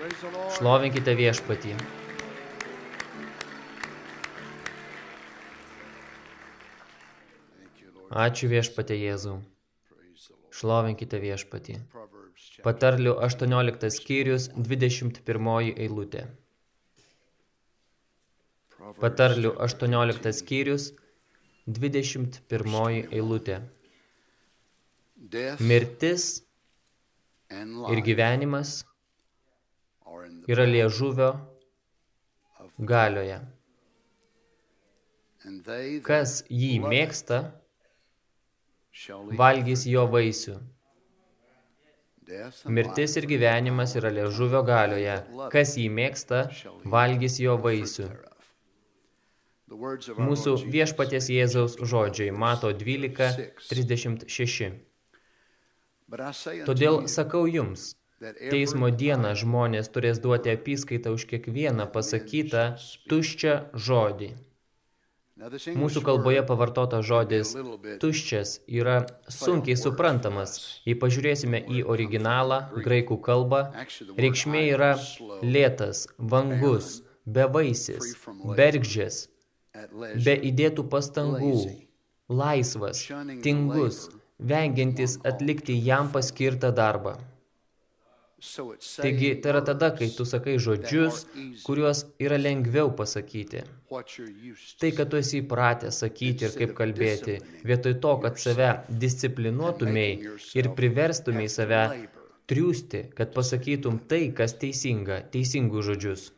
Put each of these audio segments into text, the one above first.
Šlovinkite viešpatį. Ačiū viešpatė Lord. Šlovinkite viešpatį. Patarlių 18 skyrius 21 eilutė. Patarlių chapter 18 skyrius 21 eilutė. Mirtis ir gyvenimas yra liežuvio galioje. Kas jį mėgsta, valgys jo vaisių. Mirtis ir gyvenimas yra liežuvio galioje. Kas jį mėgsta, valgys jo vaisių. Mūsų viešpaties Jėzaus žodžiai Mato 12.36. But I say unto Todėl sakau jums, teismo dieną žmonės turės duoti apyskaitą už kiekvieną pasakytą tuščią žodį. Mūsų kalboje pavartotas žodis tuščias yra sunkiai suprantamas. Jei pažiūrėsime į originalą, graikų kalbą, reikšmė yra lėtas, vangus, bevaisis, bergždžias, be įdėtų pastangų, laisvas, tingus, vengiantis atlikti jam paskirtą darbą. Taigi, tai yra tada, kai tu sakai žodžius, kuriuos yra lengviau pasakyti. Tai, kad tu esi įpratęs sakyti ir kaip kalbėti, vietoj to, kad save disciplinuotumėj ir priverstumėj save triūsti, kad pasakytum tai, kas teisinga, teisingus žodžius.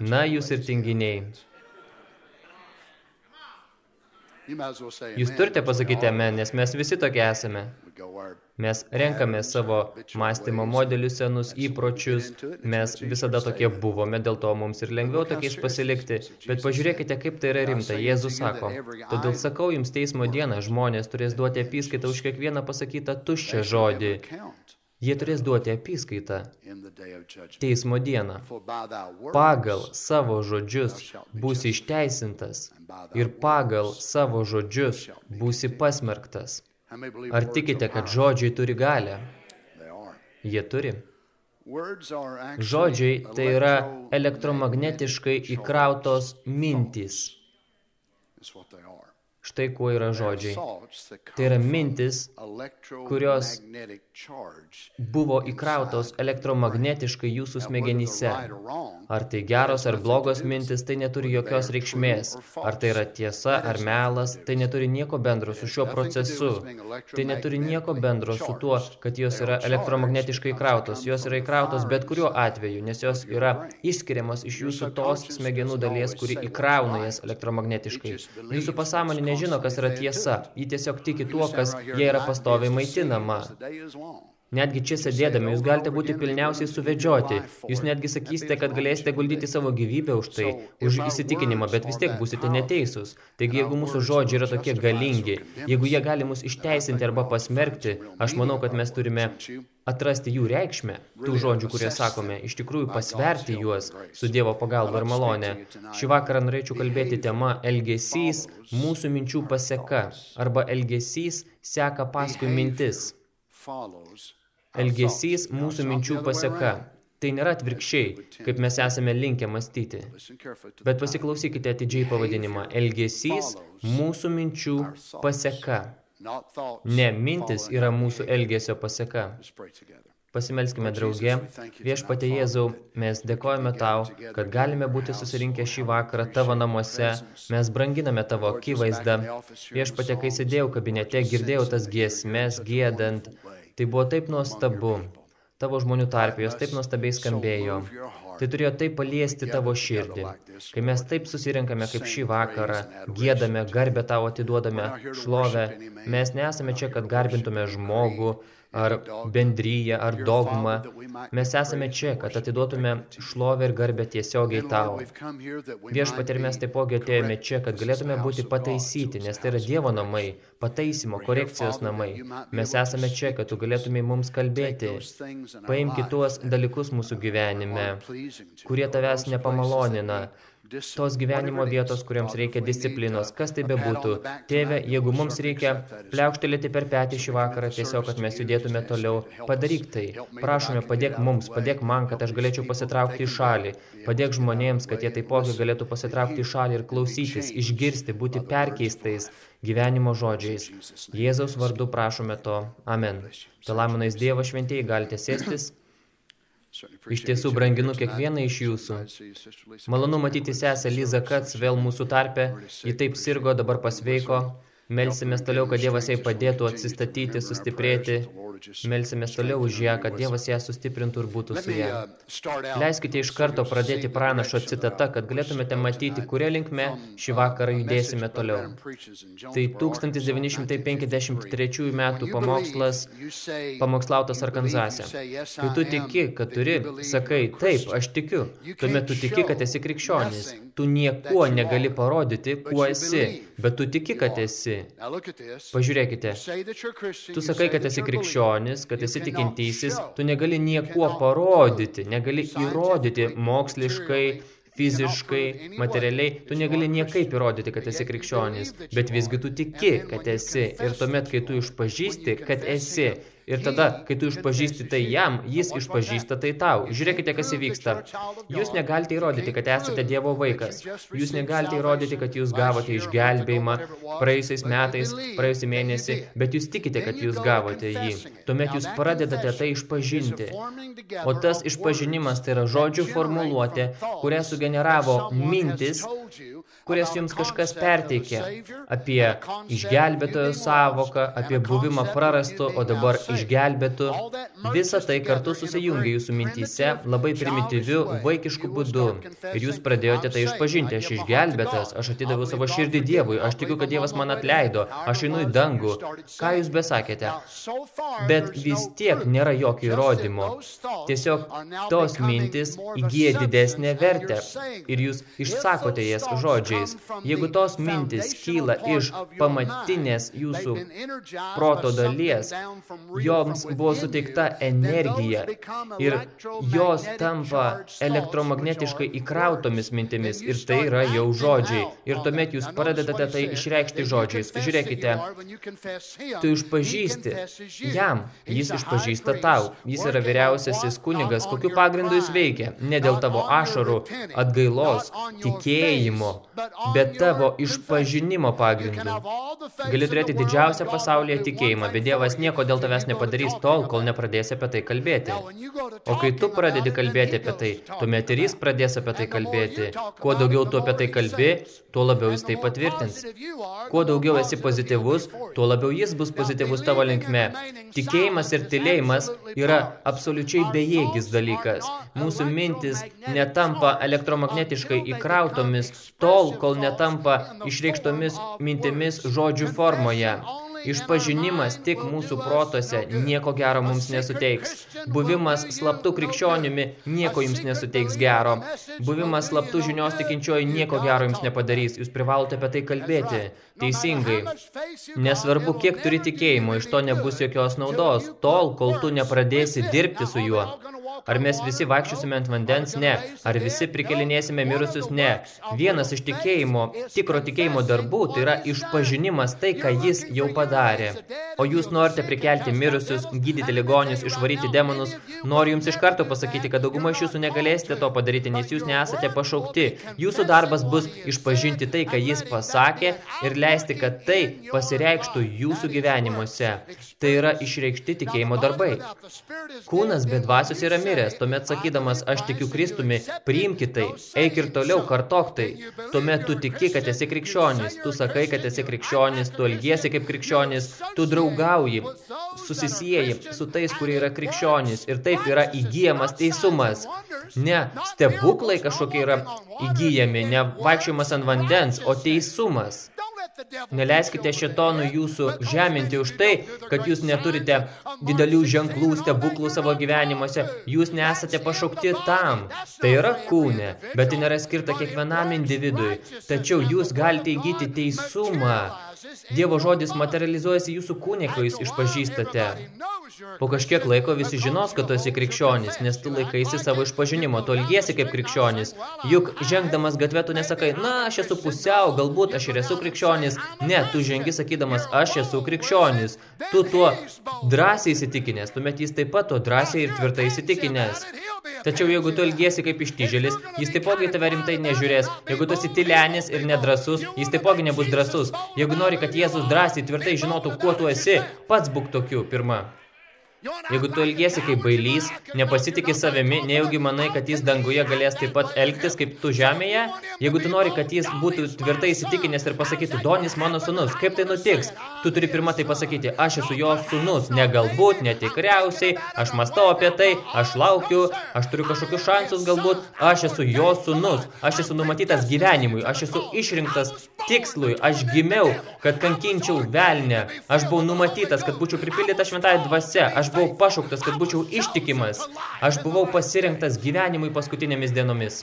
Na, jūs ir tinginiai. Jūs turite pasakyti amen, nes mes visi tokie esame. Mes renkame savo mąstymo modelius, senus įpročius, mes visada tokie buvome, dėl to mums ir lengviau tokiais pasilikti. Bet pažiūrėkite, kaip tai yra rimta. Jėzus sako, todėl sakau jums teismo dieną, žmonės turės duoti apyskaitą už kiekvieną pasakytą tuščią žodį. Jie turės duoti apyskaitą teismo dieną. Pagal savo žodžius būsi išteisintas ir pagal savo žodžius būsi pasmerktas. Ar tikite, kad žodžiai turi galę? Jie turi. Žodžiai tai yra elektromagnetiškai įkrautos mintys. Štai kuo yra žodžiai. Tai yra mintis, kurios. Buvo įkrautos elektromagnetiškai jūsų smegenyse. Ar tai geros ar blogos mintis, tai neturi jokios reikšmės. Ar tai yra tiesa ar melas, tai neturi nieko bendro su šiuo procesu. Tai neturi nieko bendro su tuo, kad jos yra elektromagnetiškai įkrautos. Jos yra įkrautos bet kuriuo atveju, nes jos yra išskiriamos iš jūsų tos smegenų dalies, kuri įkrauna jas elektromagnetiškai. Jūsų pasąmonė nežino, kas yra tiesa. Ji tiesiog tiki tuo, kas jie yra pastoviai maitinama. Netgi čia sėdėdami jūs galite būti pilniausiai suvedžioti. Jūs netgi sakysite, kad galėsite guldyti savo gyvybę už tai, už įsitikinimą, bet vis tiek būsite neteisūs. Taigi, jeigu mūsų žodžiai yra tokie galingi, jeigu jie gali mus išteisinti arba pasmerkti, aš manau, kad mes turime atrasti jų reikšmę, tų žodžių, kurie sakome, iš tikrųjų pasverti juos su Dievo pagalba ir malonė. Šį vakarą norėčiau kalbėti tema elgesys mūsų minčių paseka arba elgesys seka paskui mintis. Follows Elgesys mūsų minčių paseka. Tai nėra atvirkščiai, kaip mes esame linkę mąstyti. Bet pasiklausykite atidžiai pavadinimą. Elgesys mūsų minčių paseka. Ne mintis yra mūsų elgesio paseka. Pasimelskime drauge. Viešpatė Jėzau, mes dėkojame tau, kad galime būti susirinkę šį vakarą tavo namuose. Mes branginame tavo akivaizdą. Viešpatė, kai sėdėjau kabinete, girdėjau tas giesmes, gėdant. Tai buvo taip nuostabu. Tavo žmonių tarpijos taip nuostabiai skambėjo. Tai turėjo taip paliesti tavo širdį. Kai mes taip susirinkame kaip šį vakarą, gėdame, garbę tau atiduodame, šlovę, mes nesame čia, kad garbintume žmogų, ar bendryją, ar dogmą. Mes esame čia, kad atiduotume šlovę ir garbę tiesiogiai tau. Viešpat ir mes taipogi atėjome čia, kad galėtume būti pataisyti, nes tai yra Dievo namai, pataisimo, korekcijos namai. Mes esame čia, kad tu galėtumai mums kalbėti. Paimki tuos dalykus mūsų gyvenime, kurie tavęs nepamalonina. Tos gyvenimo vietos, kuriams reikia disciplinos, kas tai bebūtų. Tėve, jeigu mums reikia pliaukštelėti per petį šį vakarą, tiesiog, kad mes judėtume toliau, padaryk tai. Prašome, padėk mums, padėk man, kad aš galėčiau pasitraukti į šalį. Padėk žmonėms, kad jie taipogi galėtų pasitraukti į šalį ir klausytis, išgirsti, būti perkeistais gyvenimo žodžiais. Jėzaus vardu prašome to. Amen. Pelaminais Dievo šventieji galite sėstis. Iš tiesų branginu kiekvieną iš jūsų. Malonu matyti sesę Liza Kats vėl mūsų tarpe. Ji taip sirgo, dabar pasveiko. Melsimės toliau, kad Dievas jai padėtų atsistatyti, sustiprėti. Melsimės toliau už ją, kad Dievas ją sustiprintų ir būtų su ją. Leiskite iš karto pradėti pranašo citata, kad galėtumėte matyti, kuria linkme šį vakarą judėsime toliau. Tai 1953 metų pamokslas, pamokslautas Arkanzase. Kai tu tiki, kad turi, sakai, taip, aš tikiu, tuomet tu tiki, kad esi krikščionis. Tu niekuo negali parodyti, kuo esi, bet tu tiki, kad esi. Pažiūrėkite, tu sakai, kad esi krikščionis, kad esi tikintysis, tu negali niekuo parodyti, negali įrodyti moksliškai, fiziškai, materialiai, tu negali niekaip įrodyti, kad esi krikščionis, bet visgi tu tiki, kad esi. Ir tuomet, kai tu išpažįsti, kad esi, Ir tada, kai tu išpažįsti tai jam, jis išpažįsta tai tau. Žiūrėkite, kas įvyksta. Jūs negalite įrodyti, kad esate Dievo vaikas. Jūs negalite įrodyti, kad jūs gavote išgelbėjimą praėjusiais metais, praėjusį mėnesį, bet jūs tikite, kad jūs gavote jį. Tuomet jūs pradedate tai išpažinti. O tas išpažinimas tai yra žodžių formuluotė, kurią sugeneravo mintis, kurias jums kažkas perteikė apie išgelbėtojo savoką, apie buvimą prarastu, o dabar išgelbėtų. Visa tai kartu susijungia jūsų mintyse labai primityviu, vaikišku būdu. Ir jūs pradėjote tai išpažinti, aš išgelbėtas, aš atidaviau savo širdį Dievui, aš tikiu, kad Dievas man atleido, aš einu į dangų. Ką jūs besakėte? Bet vis tiek nėra jokio įrodymo. Tiesiog tos mintis įgyja didesnę vertę ir jūs išsakote jas žodžiais. Jeigu tos mintis kyla iš pamatinės jūsų proto dalies, joms buvo suteikta energija ir jos tampa elektromagnetiškai įkrautomis mintimis ir tai yra jau žodžiai. Ir tuomet jūs pradedate tai išreikšti žodžiais. Žiūrėkite, tu išpažįsti jam, jis išpažįsta tau. Jis yra vyriausiasis kunigas, kokiu pagrindu jis veikia. Ne dėl tavo ašarų, atgailos, tikėjimo, bet tavo išpažinimo pagrindu. Gali turėti didžiausią pasaulyje tikėjimą, bet Dievas nieko dėl tavęs nepadarys tol, kol nepradėsi apie tai kalbėti. O kai tu pradedi kalbėti apie tai, tuomet ir jis pradės apie tai kalbėti. Kuo daugiau tu apie tai kalbi, tuo labiau jis tai patvirtins. Kuo daugiau esi pozityvus, tuo labiau jis bus pozityvus tavo linkme. Tikėjimas ir tylėjimas yra absoliučiai bejėgis dalykas. Mūsų mintis netampa elektromagnetiškai įkrautomis tol, kol netampa išreikštomis mintimis žodžių formoje. Išpažinimas tik mūsų protose nieko gero mums nesuteiks. Buvimas slaptų krikščionimi nieko jums nesuteiks gero. Buvimas slaptų žinios tikinčioji nieko gero jums nepadarys. Jūs privalote apie tai kalbėti. Teisingai. Nesvarbu, kiek turi tikėjimo, iš to nebus jokios naudos. Tol, kol tu nepradėsi dirbti su juo. Ar mes visi vaikščiosime ant vandens? Ne. Ar visi prikelinėsime mirusius? Ne. Vienas iš tikėjimo, tikro tikėjimo darbų, tai yra išpažinimas tai, ką jis jau padarė. O jūs norite prikelti mirusius, gydyti ligonius, išvaryti demonus. Noriu jums iš karto pasakyti, kad dauguma iš jūsų negalėsite to padaryti, nes jūs nesate pašaukti. Jūsų darbas bus išpažinti tai, ką jis pasakė ir leisti, kad tai pasireikštų jūsų gyvenimuose. Tai yra išreikšti tikėjimo darbai. Kūnas be dvasios yra miręs, tuomet sakydamas, aš tikiu Kristumi, priimki tai, eik ir toliau, kartok tai. Tuomet tu tiki, kad esi krikščionis, tu sakai, kad esi krikščionis, tu elgiesi kaip krikščionis, tu draugauji, susisieji su tais, kurie yra krikščionis ir taip yra įgyjamas teisumas. Ne stebuklai kažkokie yra įgyjami, ne vaikščiojimas ant vandens, o teisumas. Neleiskite šetonų jūsų žeminti už tai, kad jūs neturite didelių ženklų, stebuklų savo gyvenimuose. Jūs nesate pašaukti tam. Tai yra kūne, bet tai nėra skirta kiekvienam individui. Tačiau jūs galite įgyti teisumą. Dievo žodis materializuojasi jūsų kūne, kai jūs išpažįstate. Po kažkiek laiko visi žinos, kad tu esi krikščionis, nes tu laikaisi savo išpažinimo, tu elgiesi kaip krikščionis. Juk žengdamas gatvę tu nesakai, na, aš esu pusiau, galbūt aš ir esu krikščionis. Ne, tu žengi sakydamas, aš esu krikščionis. Tu tuo drąsiai įsitikinęs, tuomet jis taip pat tuo drąsiai ir tvirtai įsitikinęs. Tačiau jeigu tu elgiesi kaip ištižėlis, jis taipogi tave rimtai nežiūrės. Jeigu tu esi tylenis ir nedrasus, jis taipogi nebus drasus. Jeigu nori, kad Jėzus drąsiai tvirtai žinotų, kuo tu esi, pats būk tokiu pirma. Jeigu tu elgiesi kaip bailys, nepasitikė savimi, nejaugi manai, kad jis danguje galės taip pat elgtis kaip tu žemėje, jeigu tu nori, kad jis būtų tvirtai įsitikinęs ir pasakytų, Donis mano sunus, kaip tai nutiks, tu turi pirmą tai pasakyti, aš esu jo sunus, ne galbūt, ne tikriausiai, aš mastau apie tai, aš laukiu, aš turiu kažkokius šansus galbūt, aš esu jo sunus, aš esu numatytas gyvenimui, aš esu išrinktas tikslui, aš gimiau, kad kankinčiau velnę, aš buvau numatytas, kad būčiau pripildytas šventąją dvasia, aš Aš buvau pašauktas, kad būčiau ištikimas. Aš buvau pasirinktas gyvenimui paskutinėmis dienomis.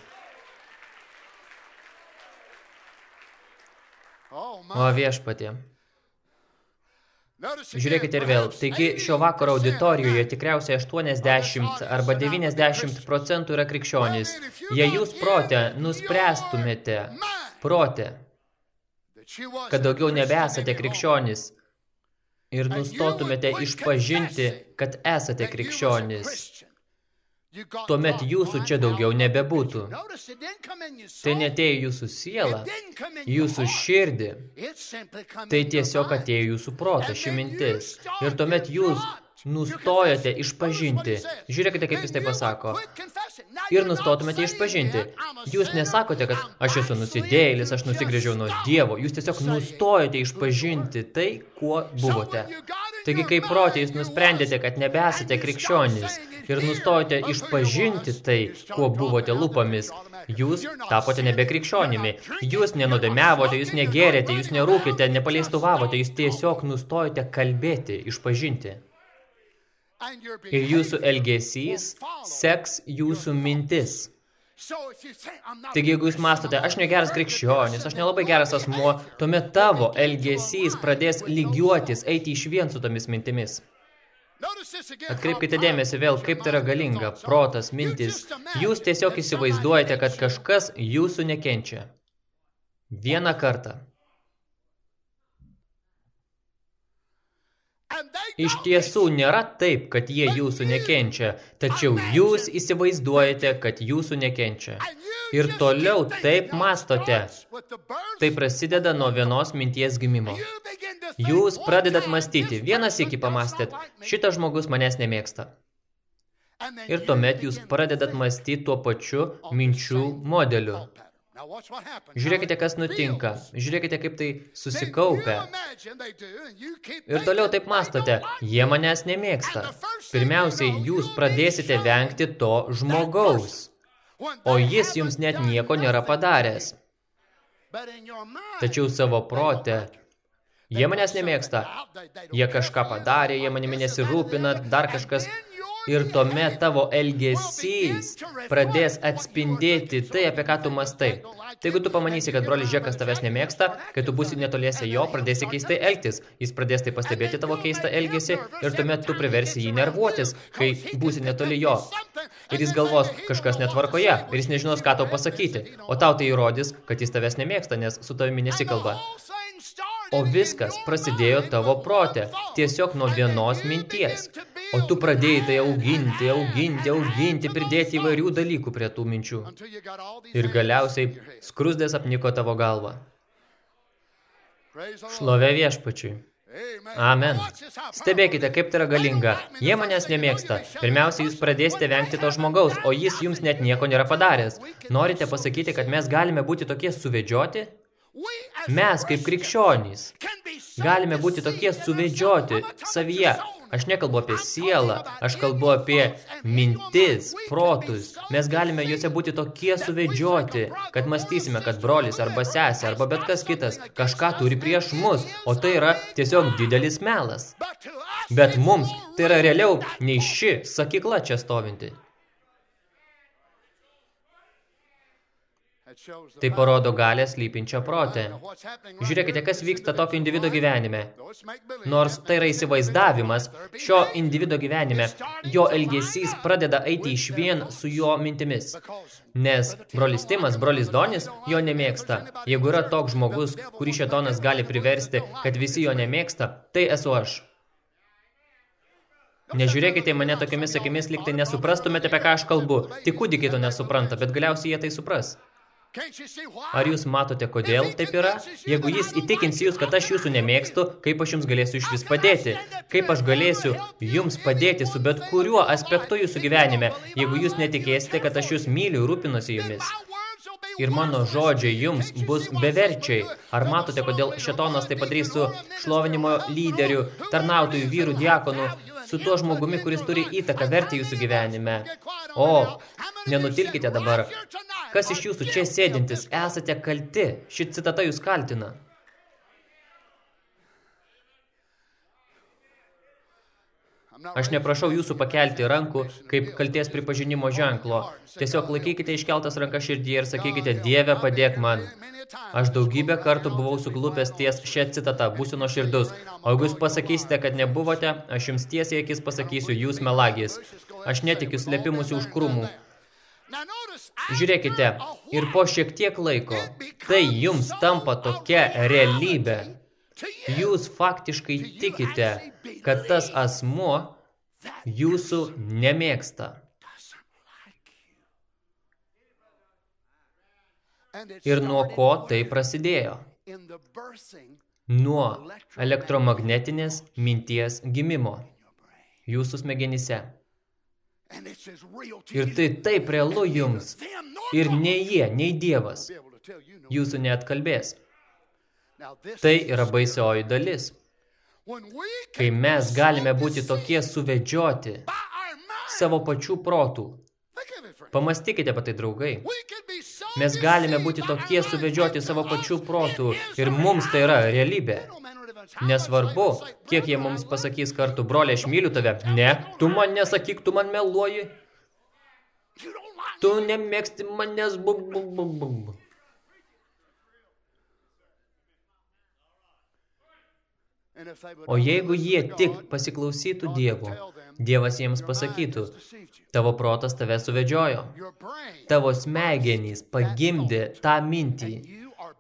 O viešpatė. Žiūrėkite ir vėl. Taigi šio vakaro auditorijoje tikriausiai 80 arba 90 procentų yra krikščionys. Jei jūs protę nuspręstumėte, protę, kad daugiau nebesate krikščionys, ir nustotumėte išpažinti, kad esate krikščionis, tuomet jūsų čia daugiau nebebūtų. Tai netėjo jūsų sielą, jūsų širdį, tai tiesiog atėjo jūsų protą, ši mintis. Ir tuomet jūs nustojote išpažinti. Žiūrėkite, kaip jis tai pasako. Ir nustotumėte išpažinti. Jūs nesakote, kad aš esu nusidėjėlis, aš nusigrėžiau nuo Dievo. Jūs tiesiog nustojote išpažinti tai, kuo buvote. Taigi, kaip protė, jūs nusprendėte, kad nebesate krikščionys ir nustojote išpažinti tai, kuo buvote lupomis, jūs tapote nebekrikščionimi. Jūs nenodamiavote, jūs negerėte, jūs nerūkite, nepaleistuvavote, jūs tiesiog nustojote kalbėti, išpažinti. Ir jūsų elgesys seks jūsų mintis. Taigi, jeigu jūs mastote, aš negeras krikščionis, aš nelabai geras asmuo, tuomet tavo elgesys pradės lygiuotis, eiti iš vien su tomis mintimis. Atkreipkite dėmesį vėl, kaip tai yra galinga, protas, mintis. Jūs tiesiog įsivaizduojate, kad kažkas jūsų nekenčia. Vieną kartą. Iš tiesų nėra taip, kad jie jūsų nekenčia, tačiau jūs įsivaizduojate, kad jūsų nekenčia. Ir toliau taip mastote. Tai prasideda nuo vienos minties gimimo. Jūs pradedat mąstyti, vienas iki pamastėt, šitas žmogus manęs nemėgsta. Ir tuomet jūs pradedat mąstyti tuo pačiu minčių modeliu. Žiūrėkite, kas nutinka. Žiūrėkite, kaip tai susikaupia. Ir toliau taip mastote. Jie manęs nemėgsta. Pirmiausiai, jūs pradėsite vengti to žmogaus. O jis jums net nieko nėra padaręs. Tačiau savo protę Jie manęs nemėgsta. Jie kažką padarė, jie manimi nesirūpina, dar kažkas. Ir tuomet tavo elgesys pradės atspindėti tai, apie ką tu mastai. Tai jeigu tu pamanysi, kad brolis Žekas tavęs nemėgsta, kai tu būsi netoliese jo, pradėsi keistai elgtis. Jis pradės tai pastebėti tavo keistą elgesį ir tuomet tu priversi jį nervuotis, kai būsi netoli jo. Ir jis galvos, kažkas netvarkoje, ir jis nežinos, ką tau pasakyti. O tau tai įrodys, kad jis tavęs nemėgsta, nes su tavimi nesikalba. O viskas prasidėjo tavo protė, tiesiog nuo vienos minties. O tu pradėjai tai auginti, auginti, auginti, pridėti įvairių dalykų prie tų minčių. Ir galiausiai skrusdės apniko tavo galvą. Šlovė viešpačiui. Amen. Stebėkite, kaip tai yra galinga. Jie manęs nemėgsta. Pirmiausia, jūs pradėsite vengti to žmogaus, o jis jums net nieko nėra padaręs. Norite pasakyti, kad mes galime būti tokie suvedžioti? Mes, kaip krikščionys, galime būti tokie suvedžioti savyje. Aš nekalbu apie sielą, aš kalbu apie mintis, protus. Mes galime juose būti tokie suvedžioti, kad mąstysime, kad brolis arba sesė arba bet kas kitas kažką turi prieš mus, o tai yra tiesiog didelis melas. Bet mums tai yra realiau nei ši sakykla čia stovinti. Tai parodo galę slypinčią protę. Žiūrėkite, kas vyksta tokio individo gyvenime. Nors tai yra įsivaizdavimas, šio individo gyvenime, jo elgesys pradeda eiti iš vien su jo mintimis. Nes brolis Timas, brolis Donis jo nemėgsta. Jeigu yra toks žmogus, kurį šetonas gali priversti, kad visi jo nemėgsta, tai esu aš. Nežiūrėkite mane tokiamis akimis, lyg tai nesuprastumėte, apie ką aš kalbu. Tik kūdikiai to nesupranta, bet galiausiai jie tai supras. Ar jūs matote, kodėl taip yra? Jeigu jis įtikins jūs, kad aš jūsų nemėgstu, kaip aš jums galėsiu iš vis padėti? Kaip aš galėsiu jums padėti su bet kuriuo aspektu jūsų gyvenime, jeigu jūs netikėsite, kad aš jūs myliu ir rūpinuosi jumis? Ir mano žodžiai jums bus beverčiai. Ar matote, kodėl šetonas tai padarys su šlovinimo lyderiu, tarnautojų, vyrų, diakonų, su tuo žmogumi, kuris turi įtaką verti jūsų gyvenime. O, nenutilkite dabar. Kas iš jūsų čia sėdintis esate kalti? Ši citata jūs kaltina. Aš neprašau jūsų pakelti rankų kaip kalties pripažinimo ženklo. Tiesiog laikykite iškeltas rankas širdyje ir sakykite, Dieve, padėk man. Aš daugybę kartų buvau suglupęs ties šią citatą, būsiu nuo širdus. O jeigu jūs pasakysite, kad nebuvote, aš jums tiesiai akis pasakysiu, jūs melagis. Aš netikiu slėpimusi už krūmų. Žiūrėkite, ir po šiek tiek laiko, tai jums tampa tokia realybė. Jūs faktiškai tikite, kad tas asmuo jūsų nemėgsta. Ir nuo ko tai prasidėjo? Nuo elektromagnetinės minties gimimo jūsų smegenyse. Ir tai taip realu jums. Ir nei jie, nei Dievas jūsų neatkalbės. Tai yra baisioji dalis. Kai mes galime būti tokie suvedžioti savo pačių protų. Pamastykite apie tai, draugai. Mes galime būti tokie suvedžioti savo pačių protų ir mums tai yra realybė. Nesvarbu, kiek jie mums pasakys kartu, brolė, aš myliu tave. Ne, tu man nesakyk, tu man meluoji. Tu nemėgsti manęs. Bu, bu, bu, bu. O jeigu jie tik pasiklausytų Dievo, Dievas jiems pasakytų, tavo protas tave suvedžiojo, tavo smegenys pagimdė tą mintį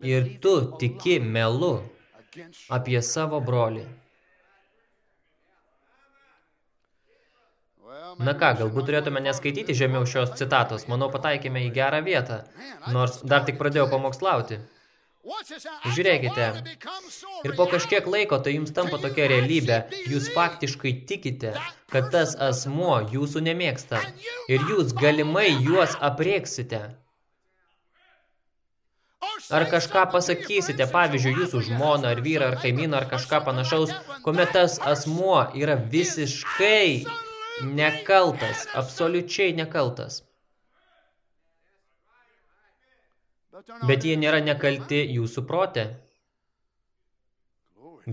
ir tu tiki melu apie savo brolį. Na ką, galbūt turėtume neskaityti žemiau šios citatos, manau pataikėme į gerą vietą, nors dar tik pradėjau pamokslauti. Žiūrėkite, ir po kažkiek laiko tai jums tampa tokia realybė, jūs faktiškai tikite, kad tas asmuo jūsų nemėgsta ir jūs galimai juos aprieksite. Ar kažką pasakysite, pavyzdžiui, jūsų žmoną, ar vyrą, ar kaimyną, ar kažką panašaus, kuomet tas asmuo yra visiškai nekaltas, absoliučiai nekaltas. Bet jie nėra nekalti jūsų prote.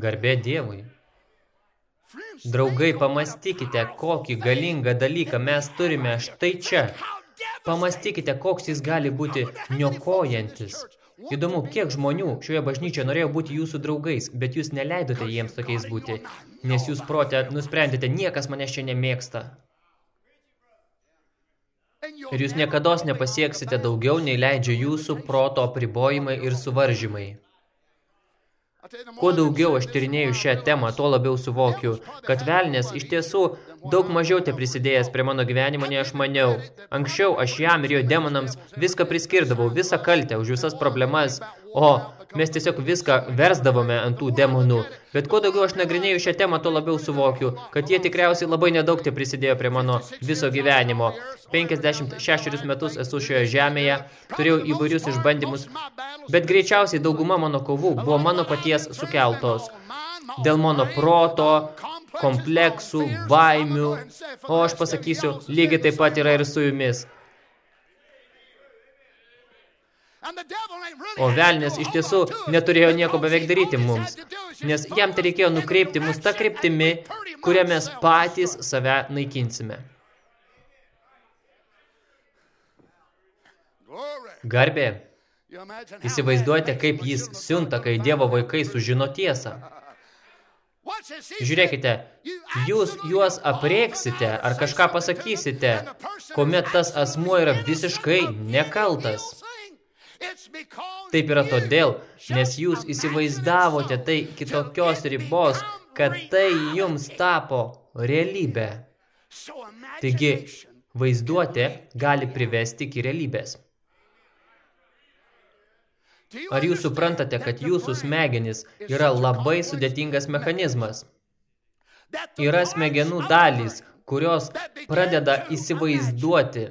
Garbė Dievui. Draugai, pamastykite, kokį galingą dalyką mes turime štai čia. Pamastykite, koks jis gali būti niokojantis. Įdomu, kiek žmonių šioje bažnyčioje norėjo būti jūsų draugais, bet jūs neleidote jiems tokiais būti, nes jūs protė nusprendėte, niekas manęs čia nemėgsta. Ir jūs niekados nepasieksite daugiau, nei leidžia jūsų proto apribojimai ir suvaržymai. Kuo daugiau aš tyrinėju šią temą, tuo labiau suvokiu, kad velnės iš tiesų daug mažiau te prisidėjęs prie mano gyvenimo, nei aš maniau. Anksčiau aš jam ir jo demonams viską priskirdavau, visą kaltę už visas problemas, o mes tiesiog viską versdavome ant tų demonų. Bet kuo daugiau aš nagrinėju šią temą, tuo labiau suvokiu, kad jie tikriausiai labai nedaug te prisidėjo prie mano viso gyvenimo. 56 metus esu šioje žemėje, turėjau įvairius išbandymus, bet greičiausiai dauguma mano kovų buvo mano paties sukeltos. Dėl mano proto, kompleksų, baimių, o aš pasakysiu, lygiai taip pat yra ir su jumis. O velnės iš tiesų neturėjo nieko beveik daryti mums, nes jam tai reikėjo nukreipti mus tą kryptimi, kurią mes patys save naikinsime. Garbė. Įsivaizduojate, kaip jis siunta, kai Dievo vaikai sužino tiesą. Žiūrėkite, jūs juos aprieksite ar kažką pasakysite, kuomet tas asmuo yra visiškai nekaltas. Taip yra todėl, nes jūs įsivaizdavote tai kitokios ribos, kad tai jums tapo realybė. Taigi, vaizduotė gali privesti iki realybės. Ar jūs suprantate, kad jūsų smegenys yra labai sudėtingas mechanizmas? Yra smegenų dalys, kurios pradeda įsivaizduoti,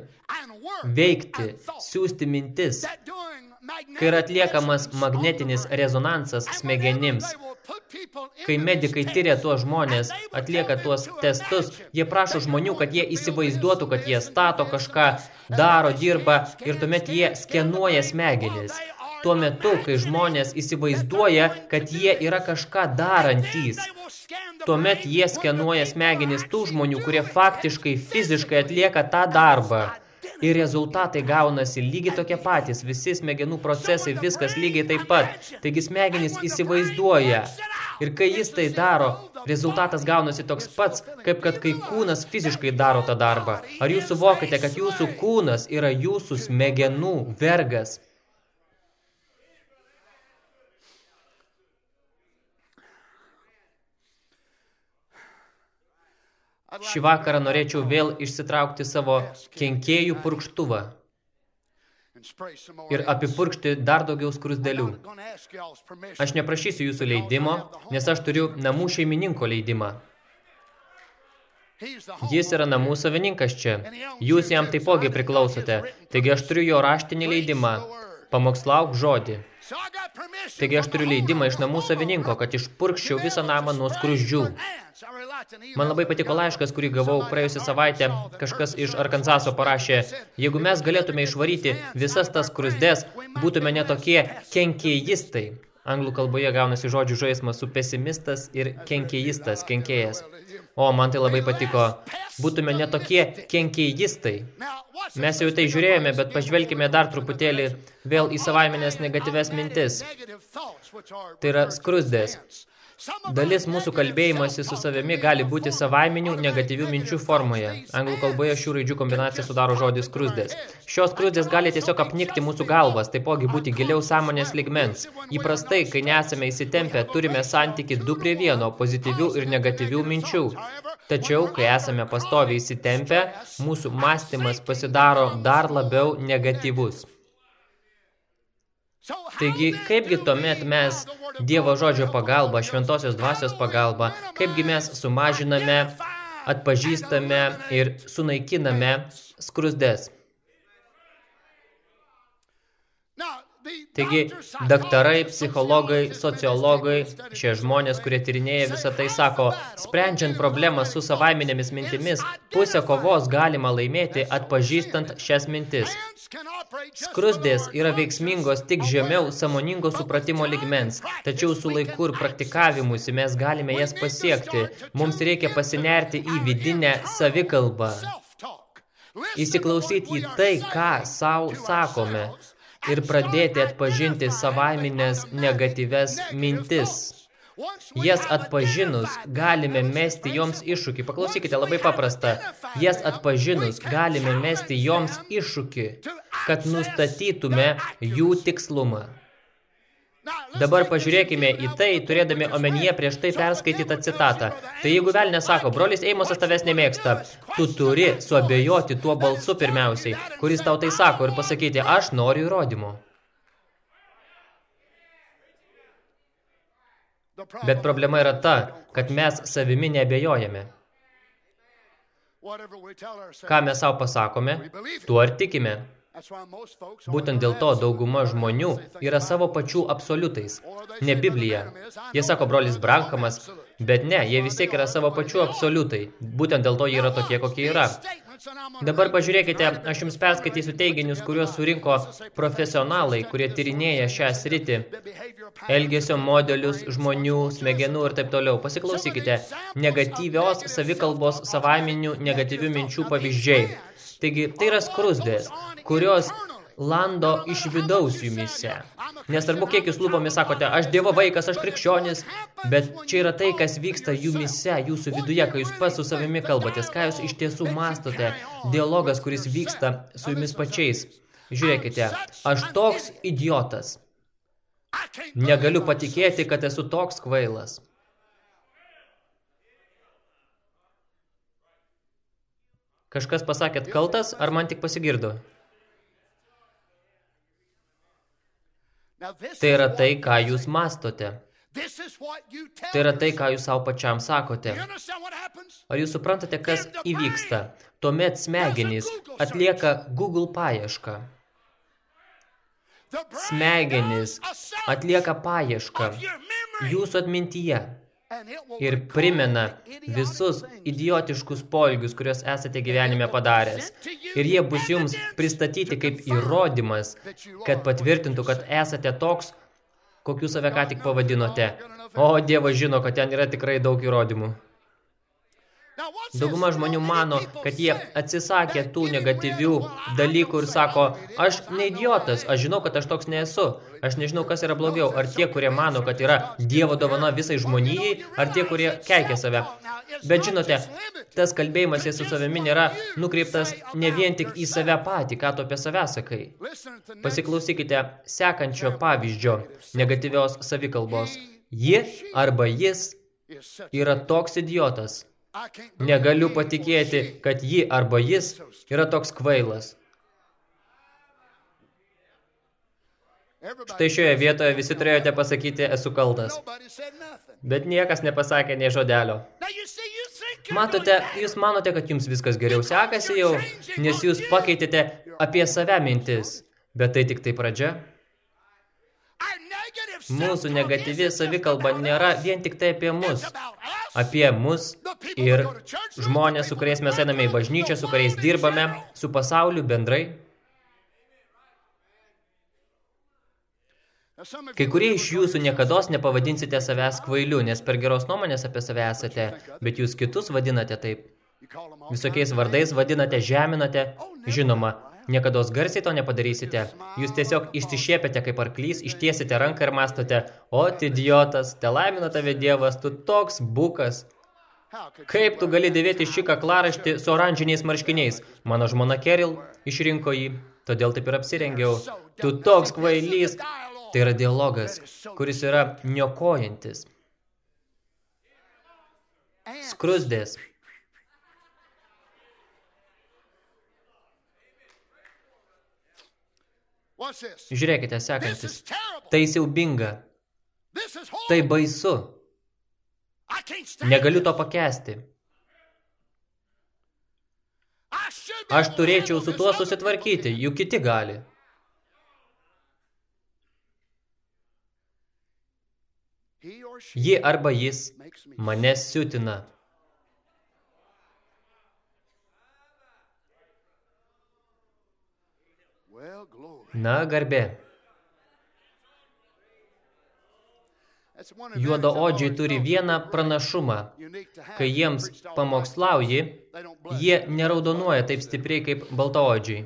veikti, siūsti mintis, kai yra atliekamas magnetinis rezonansas smegenims. Kai medikai tyria tuos žmonės, atlieka tuos testus, jie prašo žmonių, kad jie įsivaizduotų, kad jie stato kažką, daro, dirba ir tuomet jie skenuoja smegenis. Tuo metu, kai žmonės įsivaizduoja, kad jie yra kažką darantys, tuomet jie skenuoja smegenis tų žmonių, kurie faktiškai fiziškai atlieka tą darbą. Ir rezultatai gaunasi lygiai tokie patys, visi smegenų procesai, viskas lygiai taip pat. Taigi smegenys įsivaizduoja. Ir kai jis tai daro, rezultatas gaunasi toks pats, kaip kad kai kūnas fiziškai daro tą darbą. Ar jūs suvokite, kad jūsų kūnas yra jūsų smegenų vergas? Šį vakarą norėčiau vėl išsitraukti savo kenkėjų purkštuvą ir apipurkšti dar daugiau skrusdelių. Aš neprašysiu jūsų leidimo, nes aš turiu namų šeimininko leidimą. Jis yra namų savininkas čia. Jūs jam taipogi priklausote. Taigi aš turiu jo raštinį leidimą. Pamokslauk žodį. Taigi aš turiu leidimą iš namų savininko, kad išpurkščiau visą namą nuo skruzdžių. Man labai patiko laiškas, kurį gavau praėjusią savaitę. Kažkas iš Arkansaso parašė, jeigu mes galėtume išvaryti visas tas krusdės, būtume netokie kenkėjistai. Anglų kalboje gaunasi žodžių žaismas su pesimistas ir kenkėjistas, kenkėjas. O, man tai labai patiko. Būtume netokie kenkėjistai. Mes jau tai žiūrėjome, bet pažvelkime dar truputėlį vėl į savaiminės negatyves mintis. Tai yra skrusdės. Dalis mūsų kalbėjimosi su savimi gali būti savaiminių negatyvių minčių formoje. Anglų kalboje šių raidžių kombinacija sudaro žodis krusdės. Šios krusdės gali tiesiog apnikti mūsų galvas, taipogi būti giliau sąmonės ligmens. Įprastai, kai nesame įsitempę, turime santyki du prie vieno pozityvių ir negatyvių minčių. Tačiau, kai esame pastoviai įsitempę, mūsų mąstymas pasidaro dar labiau negatyvus. Taigi, kaipgi tuomet mes Dievo žodžio pagalba, šventosios dvasios pagalba, kaipgi mes sumažiname, atpažįstame ir sunaikiname skrusdes. Taigi, daktarai, psichologai, sociologai, šie žmonės, kurie tyrinėja visą tai, sako, sprendžiant problemą su savaiminėmis mintimis, pusę kovos galima laimėti atpažįstant šias mintis. Skrusdės yra veiksmingos tik žemiau samoningo supratimo ligmens, tačiau su laiku ir praktikavimusi mes galime jas pasiekti. Mums reikia pasinerti į vidinę savikalbą. Įsiklausyti į tai, ką savo sakome ir pradėti atpažinti savaiminės negatyves mintis. Jas atpažinus galime mesti joms iššūkį. Paklausykite, labai paprasta. Jas atpažinus galime mesti joms iššūkį, kad nustatytume jų tikslumą. Dabar pažiūrėkime į tai, turėdami omenyje prieš tai perskaitytą citatą. Tai jeigu velnė sako, brolis Eimosas tavęs nemėgsta, tu turi suabejoti tuo balsu pirmiausiai, kuris tau tai sako ir pasakyti, aš noriu įrodymų. Bet problema yra ta, kad mes savimi neabejojame. Ką mes savo pasakome, tuo ir tikime. Būtent dėl to dauguma žmonių yra savo pačių absoliutais, ne Biblija. Jie sako brolis Brankamas, bet ne, jie vis tiek yra savo pačių absoliutai. Būtent dėl to jie yra tokie, kokie yra. Dabar pažiūrėkite, aš jums perskaitysiu teiginius, kuriuos surinko profesionalai, kurie tyrinėja šią sritį, elgesio modelius, žmonių, smegenų ir taip toliau. Pasiklausykite, negatyvios savikalbos savaiminių negatyvių minčių pavyzdžiai. Taigi, tai yra skrusdės, kurios lando iš vidaus jumise. Nesvarbu, kiek jūs lūpomis sakote, aš Dievo vaikas, aš krikščionis, bet čia yra tai, kas vyksta jumise, jūsų viduje, kai jūs pas su savimi kalbatės, ką jūs iš tiesų mastote, dialogas, kuris vyksta su jumis pačiais. Žiūrėkite, aš toks idiotas. Negaliu patikėti, kad esu toks kvailas. Kažkas pasakėt kaltas, ar man tik pasigirdo? Tai yra tai, ką jūs mastote. Tai yra tai, ką jūs savo pačiam sakote. Ar jūs suprantate, kas įvyksta? Tuomet smegenys atlieka Google paiešką. Smegenys atlieka paiešką jūsų atmintyje ir primena visus idiotiškus polgius, kuriuos esate gyvenime padaręs. Ir jie bus jums pristatyti kaip įrodymas, kad patvirtintų, kad esate toks, kokiu save ką tik pavadinote. O, Dievas žino, kad ten yra tikrai daug įrodymų. Dauguma žmonių mano, kad jie atsisakė tų negatyvių dalykų ir sako, aš ne idiotas, aš žinau, kad aš toks nesu. Aš nežinau, kas yra blogiau, ar tie, kurie mano, kad yra Dievo dovana visai žmonijai, ar tie, kurie keikia save. Bet žinote, tas kalbėjimas su savimi nėra nukreiptas ne vien tik į save patį, ką tu apie save sakai. Pasiklausykite sekančio pavyzdžio negatyvios savikalbos. Ji arba jis yra toks idiotas, Negaliu patikėti, kad ji arba jis yra toks kvailas. Štai šioje vietoje visi turėjote pasakyti, esu kaltas. Bet niekas nepasakė nei žodelio. Matote, jūs manote, kad jums viskas geriau sekasi jau, nes jūs pakeitėte apie save mintis. Bet tai tik tai pradžia. Mūsų negatyvi savikalba nėra vien tik tai apie mus, apie mus ir žmonės, su kuriais mes einame į bažnyčią, su kuriais dirbame, su pasauliu bendrai. Kai kurie iš jūsų niekados nepavadinsite savęs kvailiu, nes per geros nuomonės apie save esate, bet jūs kitus vadinate taip. Visokiais vardais vadinate, žeminate. Žinoma, Niekados garsiai to nepadarysite. Jūs tiesiog išsišėpėte kaip arklys, ištiesite ranką ir mastote, o, idiotas, te laimina tave Dievas, tu toks bukas. Kaip tu gali dėvėti šį kaklaraštį su oranžiniais marškiniais? Mano žmona Keril išrinko jį, todėl taip ir apsirengiau. Tu toks kvailys. Tai yra dialogas, kuris yra niokojantis. Skrusdės. Žiūrėkite, sekantis. Tai siaubinga. Tai baisu. Negaliu to pakesti. Aš turėčiau su tuo susitvarkyti, juk kiti gali. Ji arba jis mane siutina. Na, garbė. Juodaodžiai turi vieną pranašumą. Kai jiems pamokslauji, jie neraudonuoja taip stipriai kaip baltaodžiai.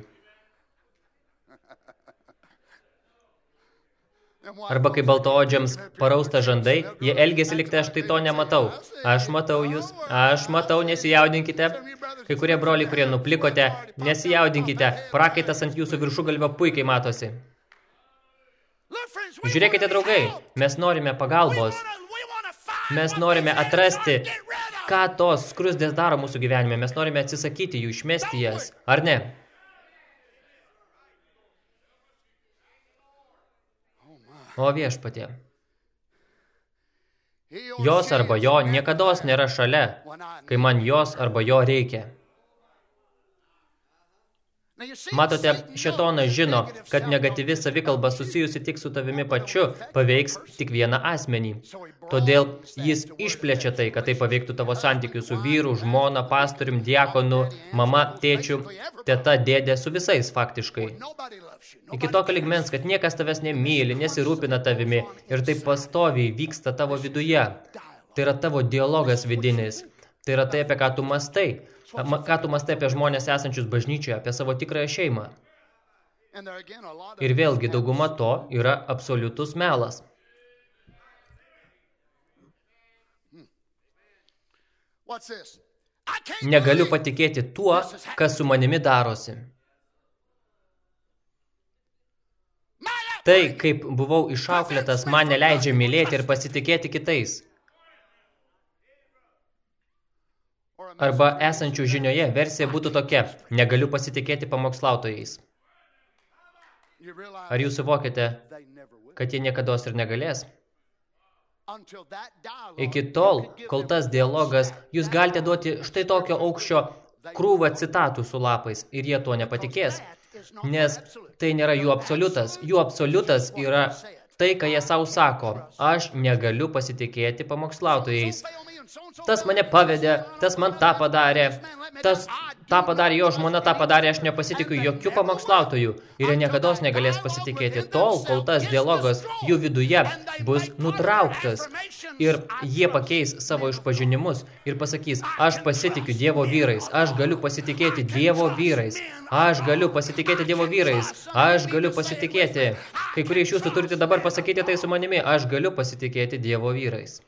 Arba kai baltoodžiams parausta žandai, jie elgėsi liktai aš tai to nematau. Aš matau jūs, aš matau, nesijaudinkite. Kai kurie broliai, kurie nuplikote, nesijaudinkite, prakaitas ant jūsų viršugalvio puikiai matosi. Žiūrėkite, draugai, mes norime pagalbos. Mes norime atrasti, ką tos skrusdės daro mūsų gyvenime. Mes norime atsisakyti jų, išmesti jas. Ar ne? O viešpatie. Jos arba jo niekados nėra šalia, kai man jos arba jo reikia. Matote, šetonas žino, kad negatyvi savikalba susijusi tik su tavimi pačiu paveiks tik vieną asmenį. Todėl jis išplečia tai, kad tai paveiktų tavo santykius su vyru, žmona, pastorium, diakonu, mama, tėčiu, teta, dėdė, su visais faktiškai. Iki tokio ligmens, kad niekas tavęs nemyli, nesirūpina tavimi ir taip pastoviai vyksta tavo viduje. Tai yra tavo dialogas vidinis. Tai yra tai, apie ką tu mastai. Ką tu mastai apie žmonės esančius bažnyčioje, apie savo tikrąją šeimą? Ir vėlgi dauguma to yra absoliutus melas. Negaliu patikėti tuo, kas su manimi darosi. Tai, kaip buvau išauklėtas, man neleidžia mylėti ir pasitikėti kitais. Arba esančių žinioje versija būtų tokia, negaliu pasitikėti pamokslautojais. Ar jūs suvokite, kad jie niekada ir negalės? Iki tol, kol tas dialogas, jūs galite duoti štai tokio aukščio krūvą citatų su lapais ir jie tuo nepatikės, nes tai nėra jų absoliutas. Jų absoliutas yra tai, ką jie savo sako. Aš negaliu pasitikėti pamokslautojais. Tas mane pavedė, tas man tą padarė, tas tą padarė jo žmona, tą padarė, aš nepasitikiu jokių pamokslautojų. Ir jie niekada negalės pasitikėti tol, kol tas dialogas jų viduje bus nutrauktas. Ir jie pakeis savo išpažinimus ir pasakys, aš pasitikiu Dievo vyrais, aš galiu pasitikėti Dievo vyrais, aš galiu pasitikėti Dievo vyrais, aš galiu pasitikėti. Kai kurie iš jūsų turite dabar pasakyti tai su manimi, aš galiu pasitikėti Dievo vyrais.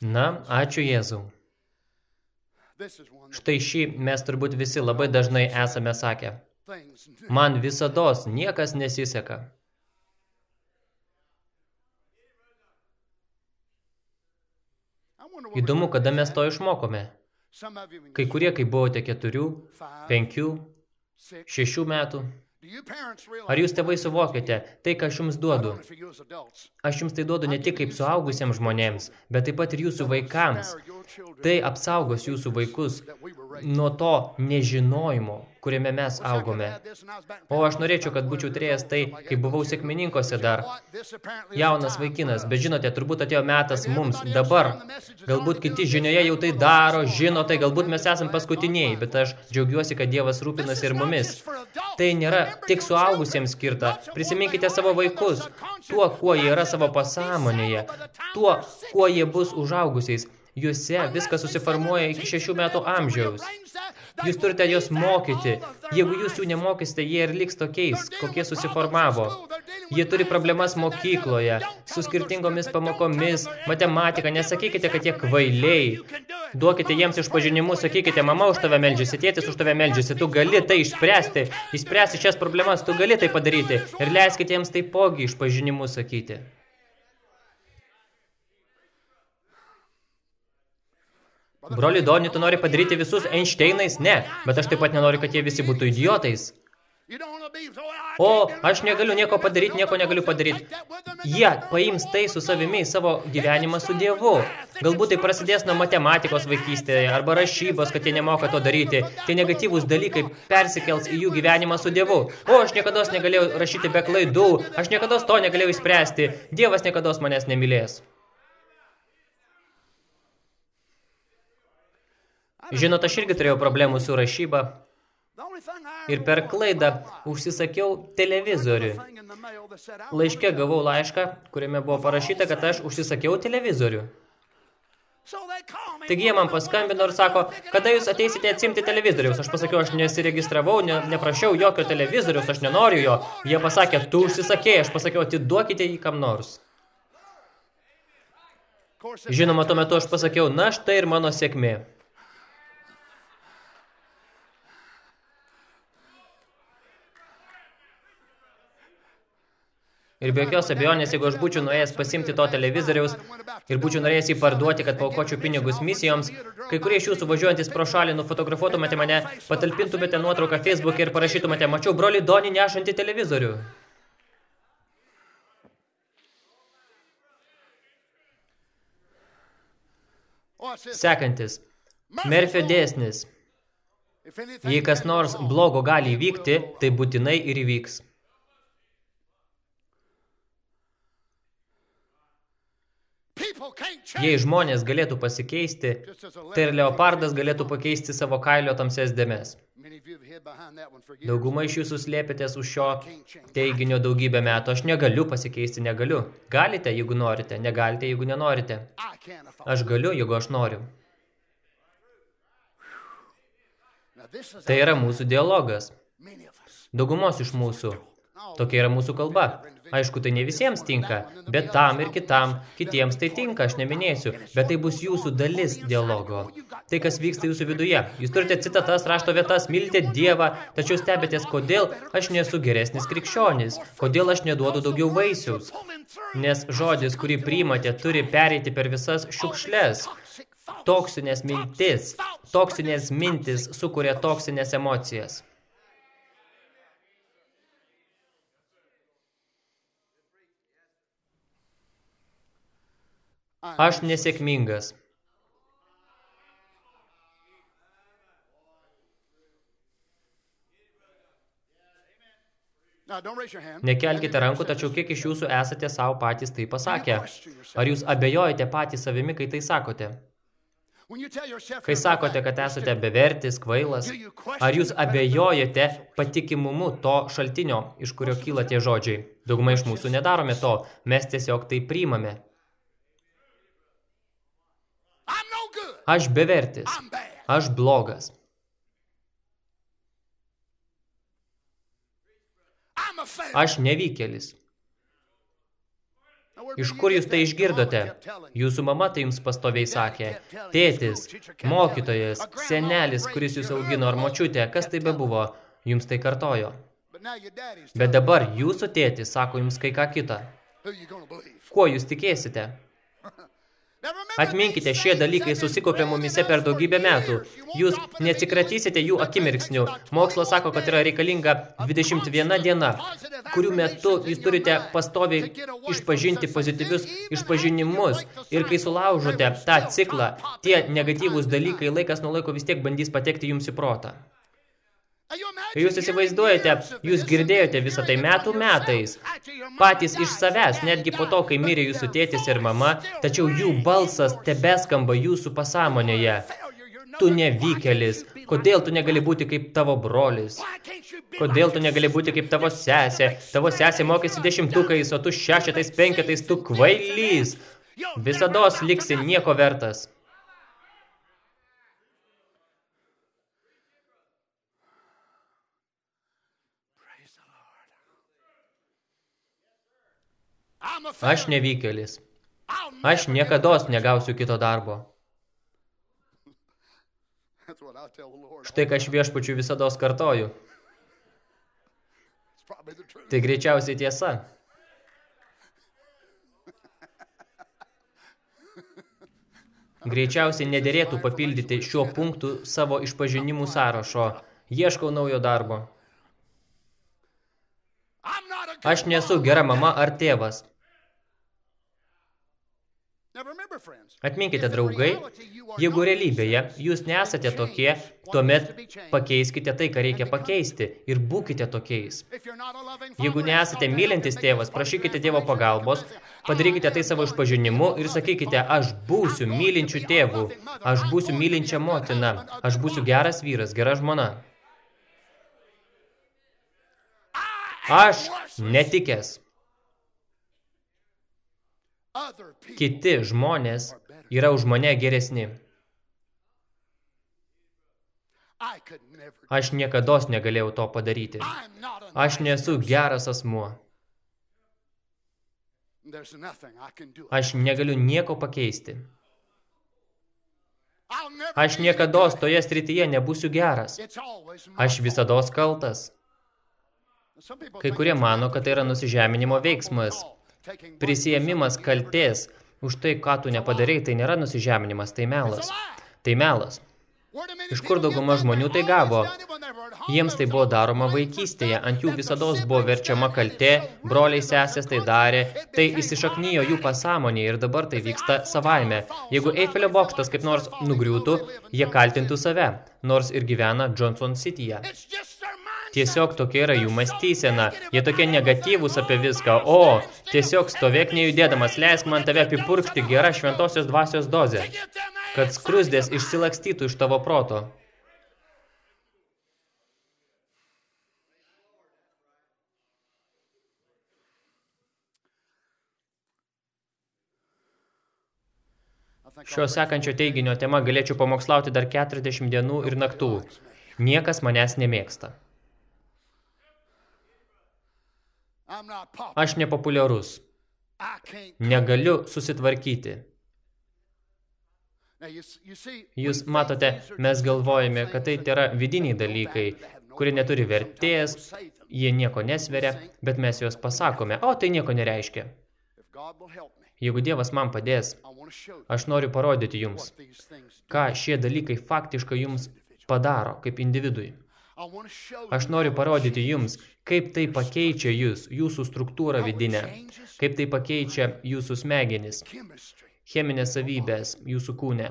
Na, ačiū Jėzau. Štai šį mes turbūt visi labai dažnai esame sakę. Man visados niekas nesiseka. Įdomu, kada mes to išmokome. Kai kurie, kai buvote keturių, penkių, šešių metų, Ar jūs tėvai suvokite tai, ką aš jums duodu? Aš jums tai duodu ne tik kaip suaugusiems žmonėms, bet taip pat ir jūsų vaikams. Tai apsaugos jūsų vaikus nuo to nežinojimo, kuriame mes augome. O aš norėčiau, kad būčiau turėjęs tai, kai buvau sėkmininkose dar. Jaunas vaikinas, bet žinote, turbūt atėjo metas mums dabar. Galbūt kiti žinioje jau tai daro, žino tai, galbūt mes esam paskutiniai, bet aš džiaugiuosi, kad Dievas rūpinasi ir mumis. Tai nėra tik suaugusiems skirta. Prisiminkite savo vaikus, tuo, kuo jie yra savo pasąmonėje, tuo, kuo jie bus užaugusiais. Juose viskas susiformuoja iki šešių metų amžiaus. Jūs turite juos mokyti. Jeigu jūs jų nemokysite, jie ir liks tokiais, kokie susiformavo. Jie turi problemas mokykloje, su skirtingomis pamokomis, matematika. Nesakykite, kad jie kvailiai. Duokite jiems išpažinimus, sakykite, mama už tave meldžiasi, tėtis už tave meldžiasi. Tu gali tai išspręsti, išspręsti šias problemas, tu gali tai padaryti. Ir leiskite jiems taipogi išpažinimus sakyti. Broli Doni, tu nori padaryti visus Einšteinais? Ne, bet aš taip pat nenoriu, kad jie visi būtų idiotais. O, aš negaliu nieko padaryti, nieko negaliu padaryti. Jie paims tai su savimi į savo gyvenimą su Dievu. Galbūt tai prasidės nuo matematikos vaikystėje arba rašybos, kad jie nemoka to daryti. Tie negatyvūs dalykai persikels į jų gyvenimą su Dievu. O, aš niekada negalėjau rašyti be klaidų, aš niekada to negalėjau išspręsti. Dievas niekada manęs nemylės. Žinot, aš irgi turėjau problemų su rašyba. Ir per klaidą užsisakiau televizorių. Laiške gavau laišką, kuriame buvo parašyta, kad aš užsisakiau televizorių. Taigi jie man paskambino ir sako, kada jūs ateisite atsimti televizoriaus. Aš pasakiau, aš nesiregistravau, ne, neprašiau jokio televizoriaus, aš nenoriu jo. Jie pasakė, tu užsisakėjai, aš pasakiau, atiduokite jį kam nors. Žinoma, tuo metu aš pasakiau, na štai ir mano sėkmė. Ir be jokios abejonės, jeigu aš būčiau nuėjęs pasimti to televizoriaus ir būčiau norėjęs jį parduoti, kad paukočiau pinigus misijoms, kai kurie iš jūsų važiuojantis pro šalį nufotografuotumėte mane, patalpintumėte nuotrauką Facebook'e ir parašytumėte, mačiau brolį Donį nešantį televizorių. Sekantis. Merfio dėsnis. Jei kas nors blogo gali įvykti, tai būtinai ir įvyks. Jei žmonės galėtų pasikeisti, tai ir leopardas galėtų pakeisti savo kailio tamses dėmes. Dauguma iš jūsų slėpėtės už šio teiginio daugybę metų. Aš negaliu pasikeisti, negaliu. Galite, jeigu norite, negalite, jeigu nenorite. Aš galiu, jeigu aš noriu. Tai yra mūsų dialogas. Daugumos iš mūsų. Tokia yra mūsų kalba. Aišku, tai ne visiems tinka, bet tam ir kitam, kitiems tai tinka, aš neminėsiu, bet tai bus jūsų dalis dialogo. Tai, kas vyksta jūsų viduje. Jūs turite citatas, rašto vietas, mylite Dievą, tačiau stebėtės, kodėl aš nesu geresnis krikščionis, kodėl aš neduodu daugiau vaisiaus. Nes žodis, kurį priimate, turi pereiti per visas šiukšles. Toksinės mintis, toksinės mintis sukuria toksinės emocijas. Aš nesėkmingas. Nekelkite rankų, tačiau kiek iš jūsų esate savo patys tai pasakę? Ar jūs abejojate patys savimi, kai tai sakote? Kai sakote, kad esate bevertis, kvailas, ar jūs abejojate patikimumu to šaltinio, iš kurio kyla tie žodžiai? Daugumai iš mūsų nedarome to, mes tiesiog tai priimame. Aš bevertis. Aš blogas. Aš nevykėlis. Iš kur jūs tai išgirdote? Jūsų mama tai jums pastoviai sakė. Tėtis, mokytojas, senelis, kuris jūs augino, ar močiutė, kas tai bebuvo, jums tai kartojo. Bet dabar jūsų tėtis sako jums kai ką kitą. Kuo jūs tikėsite? Atminkite, šie dalykai susikopė mumise per daugybę metų. Jūs neatsikratysite jų akimirksnių. Mokslas sako, kad yra reikalinga 21 diena, kurių metu jūs turite pastoviai išpažinti pozityvius išpažinimus. Ir kai sulaužote tą ciklą, tie negatyvūs dalykai laikas nuo laiko vis tiek bandys patekti jums į protą. Kai jūs įsivaizduojate, jūs girdėjote visą tai metų metais, patys iš savęs, netgi po to, kai mirė jūsų tėtis ir mama, tačiau jų balsas tebeskamba jūsų pasąmonėje. Tu nevykėlis. Kodėl tu negali būti kaip tavo brolis? Kodėl tu negali būti kaip tavo sesė? Tavo sesė mokėsi dešimtukais, o tu šešetais penketais, tu kvailys. Visados liksi nieko vertas. Aš nevykėlis. Aš niekados negausiu kito darbo. Štai ką aš viešpačiu visados kartoju. Tai greičiausiai tiesa. Greičiausiai nederėtų papildyti šiuo punktu savo išpažinimų sąrašo. Ieškau naujo darbo. Aš nesu gera mama ar tėvas. Atminkite, draugai, jeigu realybėje jūs nesate tokie, tuomet pakeiskite tai, ką reikia pakeisti ir būkite tokiais. Jeigu nesate mylintis tėvas, prašykite Dievo pagalbos, padarykite tai savo išpažinimu ir sakykite, aš būsiu mylinčių tėvų, aš būsiu mylinčia motina, aš būsiu geras vyras, gera žmona. Aš netikęs. Kiti žmonės yra už mane geresni. Aš niekados negalėjau to padaryti. Aš nesu geras asmuo. Aš negaliu nieko pakeisti. Aš niekados toje srityje nebūsiu geras. Aš visados kaltas. Kai kurie mano, kad tai yra nusižeminimo veiksmas. Prisijėmimas kaltės už tai, ką tu nepadarei, tai nėra nusižeminimas, tai melas. Tai melas. Iš kur dauguma žmonių tai gavo? Jiems tai buvo daroma vaikystėje, ant jų visados buvo verčiama kaltė, broliai sesės tai darė, tai įsišaknyjo jų pasąmonė ir dabar tai vyksta savaime. Jeigu Eifelio bokštas kaip nors nugriūtų, jie kaltintų save, nors ir gyvena Johnson Cityje. Tiesiog tokia yra jų mąstysena. Jie tokie negatyvūs apie viską. O, tiesiog stovėk nejudėdamas, leisk man tave apipurkšti gera šventosios dvasios dozė, kad skrusdės išsilakstytų iš tavo proto. Šio sekančio teiginio tema galėčiau pamokslauti dar 40 dienų ir naktų. Niekas manęs nemėgsta. Aš nepopuliarus. Negaliu susitvarkyti. Jūs matote, mes galvojame, kad tai yra vidiniai dalykai, kurie neturi vertės, jie nieko nesveria, bet mes juos pasakome, o tai nieko nereiškia. Jeigu Dievas man padės, aš noriu parodyti jums, ką šie dalykai faktiškai jums padaro kaip individui. Aš noriu parodyti jums, kaip tai pakeičia jūs, jūsų struktūrą vidinę, kaip tai pakeičia jūsų smegenis, cheminės savybės jūsų kūne.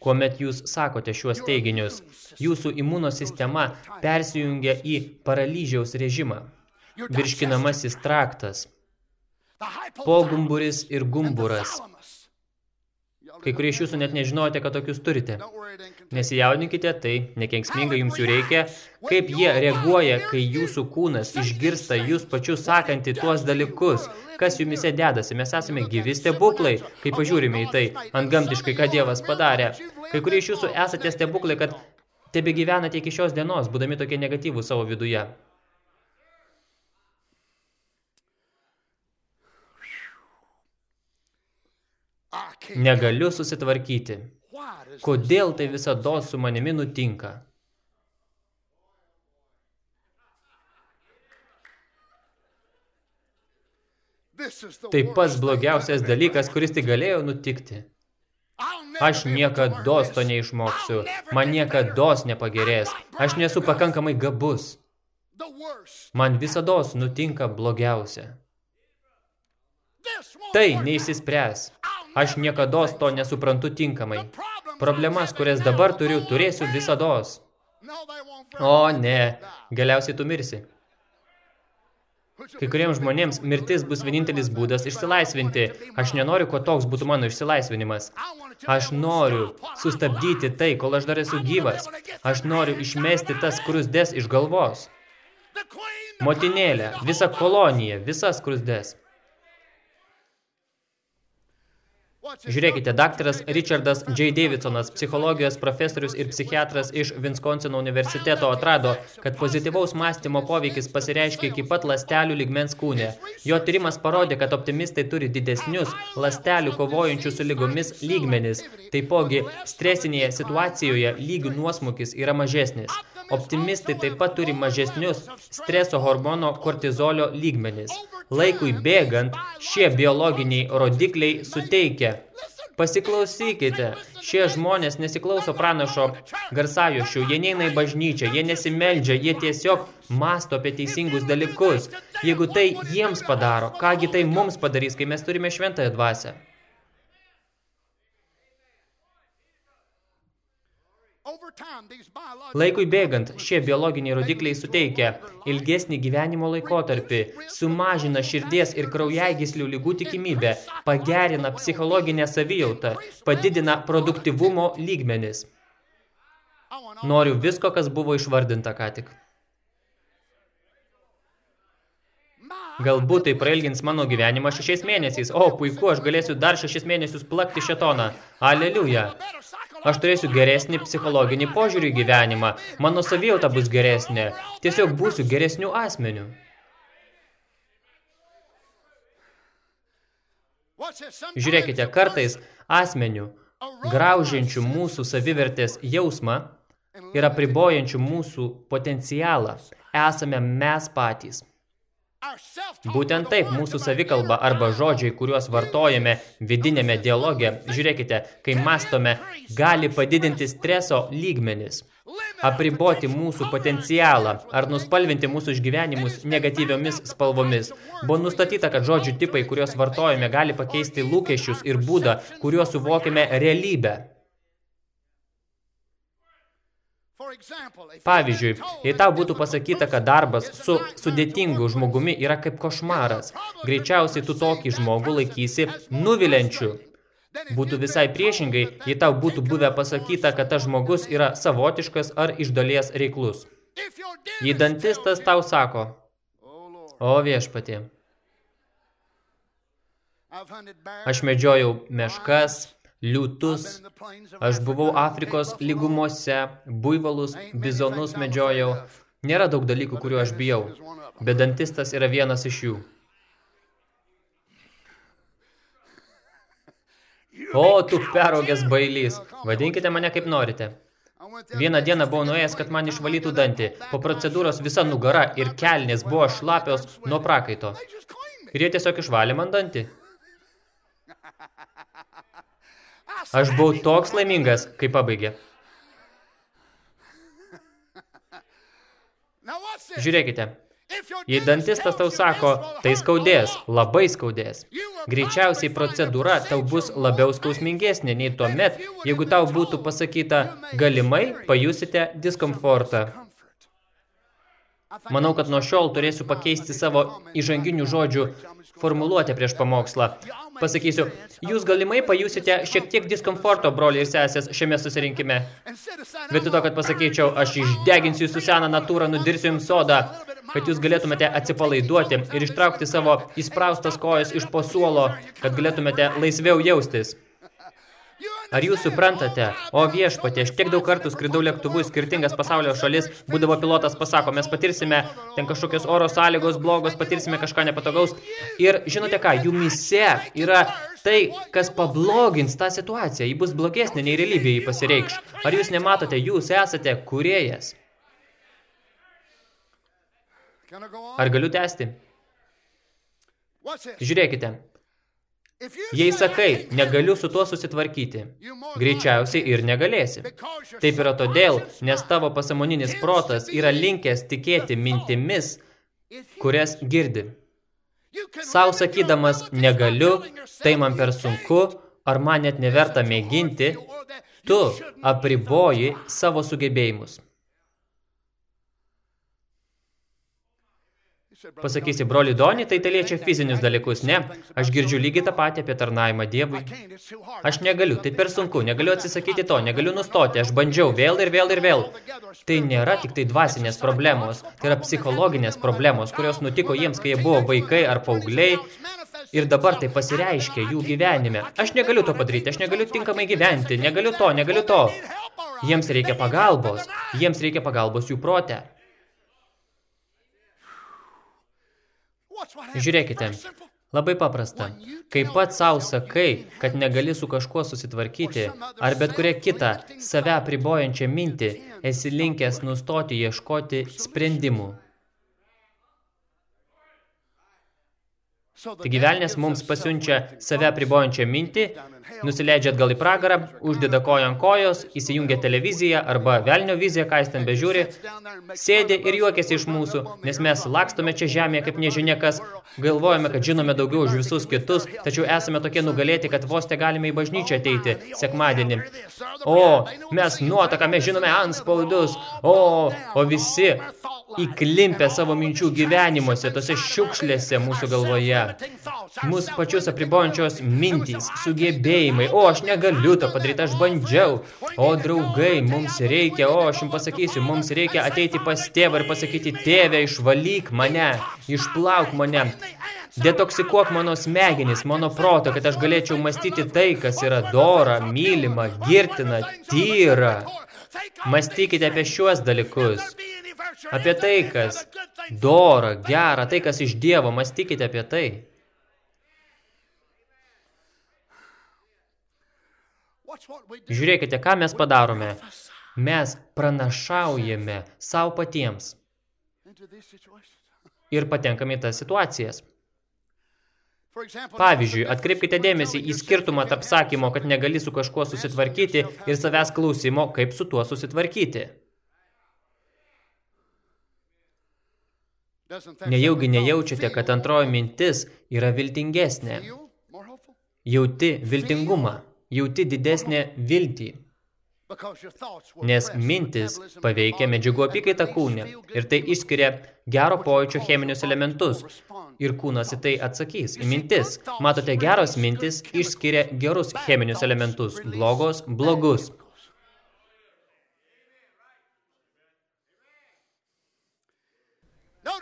Kuomet jūs sakote šiuos teiginius, jūsų imuno sistema persijungia į paralyžiaus režimą. Virškinamasis traktas, pogumburis ir gumburas. Kai kurie iš jūsų net nežinote, kad tokius turite. Nesijaudinkite, tai nekenksminga jums jų reikia. Kaip jie reaguoja, kai jūsų kūnas išgirsta jūs pačius sakantį tuos dalykus, kas jumise dedasi. Mes esame gyvi stebuklai, kai pažiūrime į tai, ant gamtiškai, ką Dievas padarė. Kai kurie iš jūsų esate stebuklai, kad tebe gyvenate iki šios dienos, būdami tokie negatyvų savo viduje. Negaliu susitvarkyti. Kodėl tai visada su manimi nutinka? Tai pats blogiausias dalykas, kuris tai galėjo nutikti. Aš niekada to neišmoksiu. Man niekada nepagerės. Aš nesu pakankamai gabus. Man visada nutinka blogiausia. Tai neįsispręs. Aš niekados to nesuprantu tinkamai. Problemas, kurias dabar turiu, turėsiu visados. O ne, galiausiai tu mirsi. Kai kuriems žmonėms mirtis bus vienintelis būdas išsilaisvinti. Aš nenoriu, kad toks būtų mano išsilaisvinimas. Aš noriu sustabdyti tai, kol aš dar esu gyvas. Aš noriu išmesti tas krusdes iš galvos. Motinėlė, visa kolonija, visas krusdes. Žiūrėkite, daktaras Richardas J. Davidsonas, psichologijos profesorius ir psichiatras iš Viskonsino universiteto atrado, kad pozityvaus mąstymo poveikis pasireiškia iki pat lastelių ligmens kūne. Jo tyrimas parodė, kad optimistai turi didesnius lastelių kovojančių su lygomis lygmenis. Taipogi, stresinėje situacijoje lygių nuosmukis yra mažesnis. Optimistai taip pat turi mažesnius streso hormono kortizolio lygmenis. Laikui bėgant, šie biologiniai rodikliai suteikia. Pasiklausykite, šie žmonės nesiklauso pranašo garsajošių, jie neina į bažnyčią, jie nesimeldžia, jie tiesiog masto apie teisingus dalykus. Jeigu tai jiems padaro, kągi tai mums padarys, kai mes turime šventąją dvasę? Laikui bėgant, šie biologiniai rodikliai suteikia ilgesnį gyvenimo laikotarpį, sumažina širdies ir kraujagyslių lygų tikimybę, pagerina psichologinę savijautą, padidina produktivumo lygmenis. Noriu visko, kas buvo išvardinta ką tik. Galbūt tai prailgins mano gyvenimą šešiais mėnesiais. O, puiku, aš galėsiu dar šešis mėnesius plakti šetoną. Aleliuja. Aš turėsiu geresnį psichologinį požiūrį gyvenimą. Mano savijauta bus geresnė. Tiesiog būsiu geresnių asmenių. Žiūrėkite, kartais asmenių, graužiančių mūsų savivertės jausmą ir apribojančių mūsų potencialą, esame mes patys. Būtent taip mūsų savikalba arba žodžiai, kuriuos vartojame vidinėme dialoge, žiūrėkite, kai mastome, gali padidinti streso lygmenis, apriboti mūsų potencialą ar nuspalvinti mūsų išgyvenimus negatyviomis spalvomis. Buvo nustatyta, kad žodžių tipai, kuriuos vartojame, gali pakeisti lūkesčius ir būdą, kuriuo suvokime realybę. Pavyzdžiui, jei tau būtų pasakyta, kad darbas su sudėtingu žmogumi yra kaip košmaras, greičiausiai tu tokį žmogų laikysi nuviliančiu. Būtų visai priešingai, jei tau būtų buvę pasakyta, kad tas žmogus yra savotiškas ar iš dalies reiklus. Jei dantistas tau sako, o viešpatė, aš medžiojau meškas, liūtus. Aš buvau Afrikos lygumose, buivalus, bizonus medžiojau. Nėra daug dalykų, kuriuo aš bijau, bet dantistas yra vienas iš jų. O, tu peraugęs bailys, vadinkite mane kaip norite. Vieną dieną buvau nuėjęs, kad man išvalytų dantį. Po procedūros visa nugara ir kelnės buvo šlapios nuo prakaito. Ir jie tiesiog išvalė man dantį. Aš buvau toks laimingas, kai pabaigė. Žiūrėkite, jei dantistas tau sako, tai skaudės, labai skaudės. Greičiausiai procedūra tau bus labiau skausmingesnė nei tuomet, jeigu tau būtų pasakyta, galimai pajusite diskomfortą. Manau, kad nuo šiol turėsiu pakeisti savo įžanginių žodžių formuluotę prieš pamokslą. Pasakysiu, jūs galimai pajusite šiek tiek diskomforto, broliai ir sesės, šiame susirinkime. Vietoj to, kad pasakyčiau, aš išdeginsiu jūsų seną natūrą, nudirsiu jums sodą, kad jūs galėtumėte atsipalaiduoti ir ištraukti savo įspraustas kojas iš po suolo, kad galėtumėte laisviau jaustis. Ar jūs suprantate? O viešpatė, aš tiek daug kartų skridau lėktuvu į skirtingas pasaulio šalis, būdavo pilotas pasako, mes patirsime ten kažkokios oro sąlygos blogos, patirsime kažką nepatogaus. Ir žinote ką, jų mise yra tai, kas pablogins tą situaciją, ji bus blogesnė nei realybėje pasireikš. Ar jūs nematote, jūs esate kurėjas? Ar galiu tęsti? Žiūrėkite, Jei sakai, negaliu su tuo susitvarkyti, greičiausiai ir negalėsi. Taip yra todėl, nes tavo pasamoninis protas yra linkęs tikėti mintimis, kurias girdi. Sau sakydamas, negaliu, tai man per sunku, ar man net neverta mėginti, tu apriboji savo sugebėjimus. Pasakysi, broli Doni, tai tai liečia fizinius dalykus. Ne, aš girdžiu lygiai tą patį apie tarnavimą Dievui. Aš negaliu, tai per sunku, negaliu atsisakyti to, negaliu nustoti, aš bandžiau vėl ir vėl ir vėl. Tai nėra tik tai dvasinės problemos, tai yra psichologinės problemos, kurios nutiko jiems, kai jie buvo vaikai ar paaugliai, ir dabar tai pasireiškia jų gyvenime. Aš negaliu to padaryti, aš negaliu tinkamai gyventi, negaliu to, negaliu to. Jiems reikia pagalbos, jiems reikia pagalbos jų protę. Žiūrėkite, labai paprasta. Kai pats savo sakai, kad negali su kažkuo susitvarkyti, ar bet kurią kitą save pribojančią mintį, esi linkęs nustoti ieškoti sprendimų. Taigi velnės mums pasiunčia save pribojančią mintį, nusileidžia atgal į pragarą, uždeda koją ant kojos, įsijungia televiziją arba velnio viziją, ką jis ten bežiūri, sėdi ir juokiasi iš mūsų, nes mes lakstome čia žemėje kaip nežinia kas, galvojame, kad žinome daugiau už visus kitus, tačiau esame tokie nugalėti, kad vos te galime į bažnyčią ateiti sekmadienį. O, mes nuotaką, mes žinome anspaudus, o, o visi įklimpę savo minčių gyvenimuose, tose šiukšlėse mūsų galvoje. Mūsų pačius apribojančios mintys, sugebėjimai. O, aš negaliu to padaryti, aš bandžiau. O, draugai, mums reikia, o, aš jums pasakysiu, mums reikia ateiti pas tėvą ir pasakyti, tėvę, išvalyk mane, išplauk mane. Detoksikuok mano smegenis, mano proto, kad aš galėčiau mąstyti tai, kas yra dora, mylima, girtina, tyra. Mąstykite apie šiuos dalykus. Apie tai, kas dora, gera, tai, kas iš Dievo, mąstykite apie tai. Žiūrėkite, ką mes padarome. Mes pranašaujame savo patiems ir patenkame į tas situacijas. Pavyzdžiui, atkreipkite dėmesį į skirtumą tarp sakymo, kad negali su kažkuo susitvarkyti ir savęs klausimo, kaip su tuo susitvarkyti. Nejaugi nejaučiate, kad antroji mintis yra viltingesnė. Jauti viltingumą, jauti didesnę viltį. Nes mintis paveikia medžiagų apykaitą kūne ir tai išskiria gero pojūčio cheminius elementus. Ir kūnas į tai atsakys. Į mintis. Matote, geros mintis išskiria gerus cheminius elementus, blogos blogus.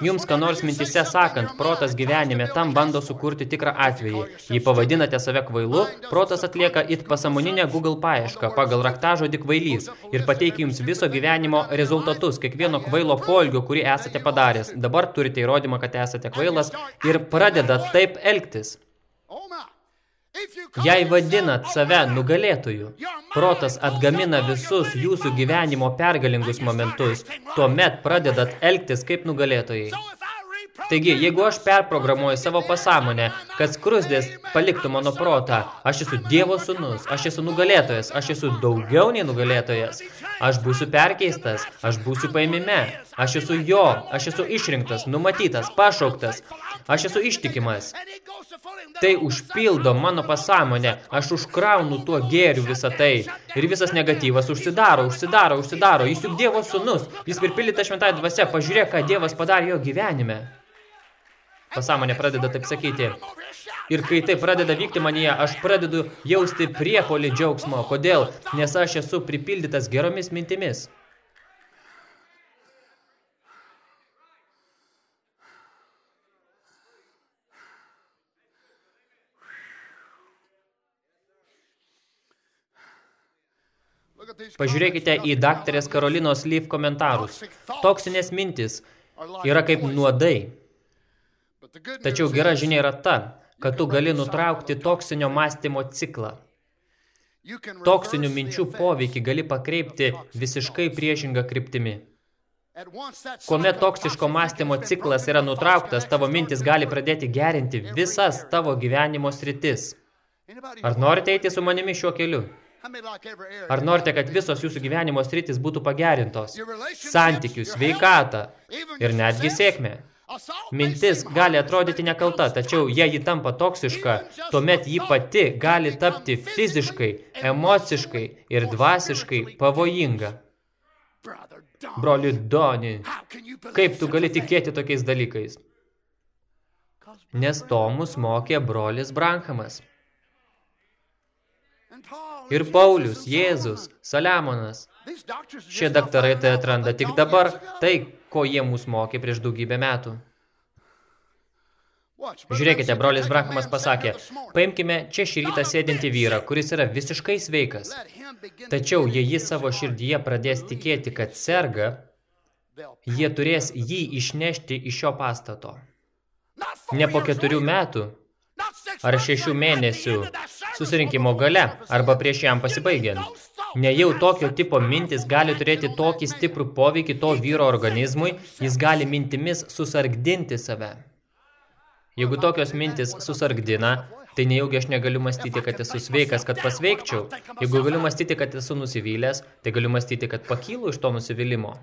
Jums, ką nors mintise sakant, protas gyvenime tam bando sukurti tikrą atvejį. Jei pavadinate save kvailu, protas atlieka it pasamoninę Google paiešką pagal raktažodį kvailys ir pateikia jums viso gyvenimo rezultatus, kiekvieno kvailo polgio, kurį esate padaręs. Dabar turite įrodymą, kad esate kvailas ir pradeda taip elgtis. Jei vadinat save nugalėtoju, protas atgamina visus jūsų gyvenimo pergalingus momentus, tuomet pradedat elgtis kaip nugalėtojai. Taigi, jeigu aš perprogramuoju savo pasąmonę, kad skrusdės paliktų mano protą, aš esu Dievo sūnus, aš esu nugalėtojas, aš esu daugiau nei nugalėtojas, aš būsiu perkeistas, aš būsiu paimime, aš esu jo, aš esu išrinktas, numatytas, pašauktas, aš esu ištikimas. Tai užpildo mano pasąmonę, aš užkraunu tuo gėriu visą tai. Ir visas negatyvas užsidaro, užsidaro, užsidaro. Jis juk Dievo sūnus, jis pripildyta šventai dvasia, pažiūrėk, ką Dievas padarė jo gyvenime. Pasąmonė pradeda taip sakyti. Ir kai tai pradeda vykti manyje, aš pradedu jausti priepolį džiaugsmo. Kodėl? Nes aš esu pripildytas geromis mintimis. Pažiūrėkite į daktarės Karolinos Leaf komentarus. Toksinės mintis yra kaip nuodai. Tačiau gera žinia yra ta, kad tu gali nutraukti toksinio mąstymo ciklą. Toksinių minčių poveikį gali pakreipti visiškai priešingą kryptimi. Kuomet toksiško mąstymo ciklas yra nutrauktas, tavo mintis gali pradėti gerinti visas tavo gyvenimo sritis. Ar norite eiti su manimi šiuo keliu? Ar norite, kad visos jūsų gyvenimo sritis būtų pagerintos? Santykių, sveikatą ir netgi sėkmę. Mintis gali atrodyti nekalta, tačiau jei ji tampa toksiška, tuomet ji pati gali tapti fiziškai, emociškai ir dvasiškai pavojinga. Broli Doni, kaip tu gali tikėti tokiais dalykais? Nes to mus mokė brolis Branhamas. Ir Paulius, Jėzus, Saliamonas. Šie daktarai tai atranda tik dabar, tai, ko jie mus mokė prieš daugybę metų. Žiūrėkite, brolis Branhamas pasakė, paimkime čia šį rytą sėdinti vyrą, kuris yra visiškai sveikas. Tačiau, jei jis savo širdyje pradės tikėti, kad serga, jie turės jį išnešti iš šio pastato. Ne po keturių metų, ar šešių mėnesių susirinkimo gale, arba prieš jam pasibaigiant. Nejau tokio tipo mintis gali turėti tokį stiprų poveikį to vyro organizmui, jis gali mintimis susargdinti save. Jeigu tokios mintis susargdina, tai nejaugi aš negaliu mąstyti, kad esu sveikas, kad pasveikčiau. Jeigu galiu mąstyti, kad esu nusivylęs, tai galiu mąstyti, kad pakylu iš to nusivylimo.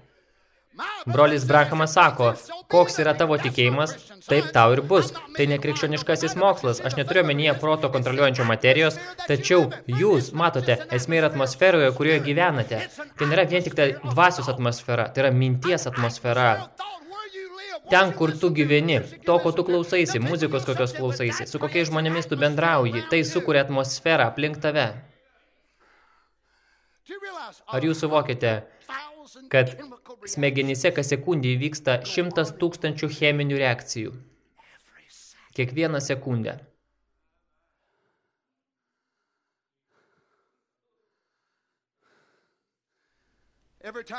Brolis Brahamas sako, koks yra tavo tikėjimas, taip tau ir bus. Tai nekrikščioniškasis mokslas, aš neturiu menyje proto kontroliuojančio materijos, tačiau jūs matote, esmė yra atmosferoje, kurioje gyvenate. Tai nėra vien tik tai dvasios atmosfera, tai yra minties atmosfera. Ten, kur tu gyveni, to, ko tu klausaisi, muzikos kokios klausaisi, su kokiais žmonėmis tu bendrauji, tai sukuria atmosferą aplink tave. Ar jūs suvokite, kad smegenyse kas sekundį įvyksta šimtas tūkstančių cheminių reakcijų? Kiekvieną sekundę.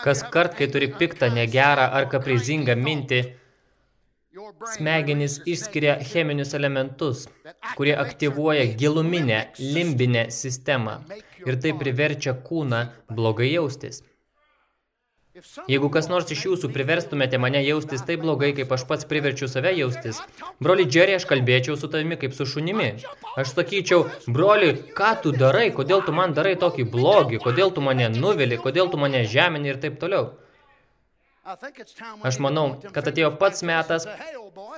Kas kart, kai turi piktą, negerą ar kaprizingą mintį, Smegenys išskiria cheminius elementus, kurie aktyvuoja giluminę, limbinę sistemą ir tai priverčia kūną blogai jaustis. Jeigu kas nors iš jūsų priverstumėte mane jaustis taip blogai, kaip aš pats priverčiu save jaustis, broli Džerį, aš kalbėčiau su tavimi kaip su šunimi. Aš sakyčiau, broli, ką tu darai, kodėl tu man darai tokį blogį, kodėl tu mane nuvili, kodėl tu mane žemini ir taip toliau. Aš manau, kad atėjo pats metas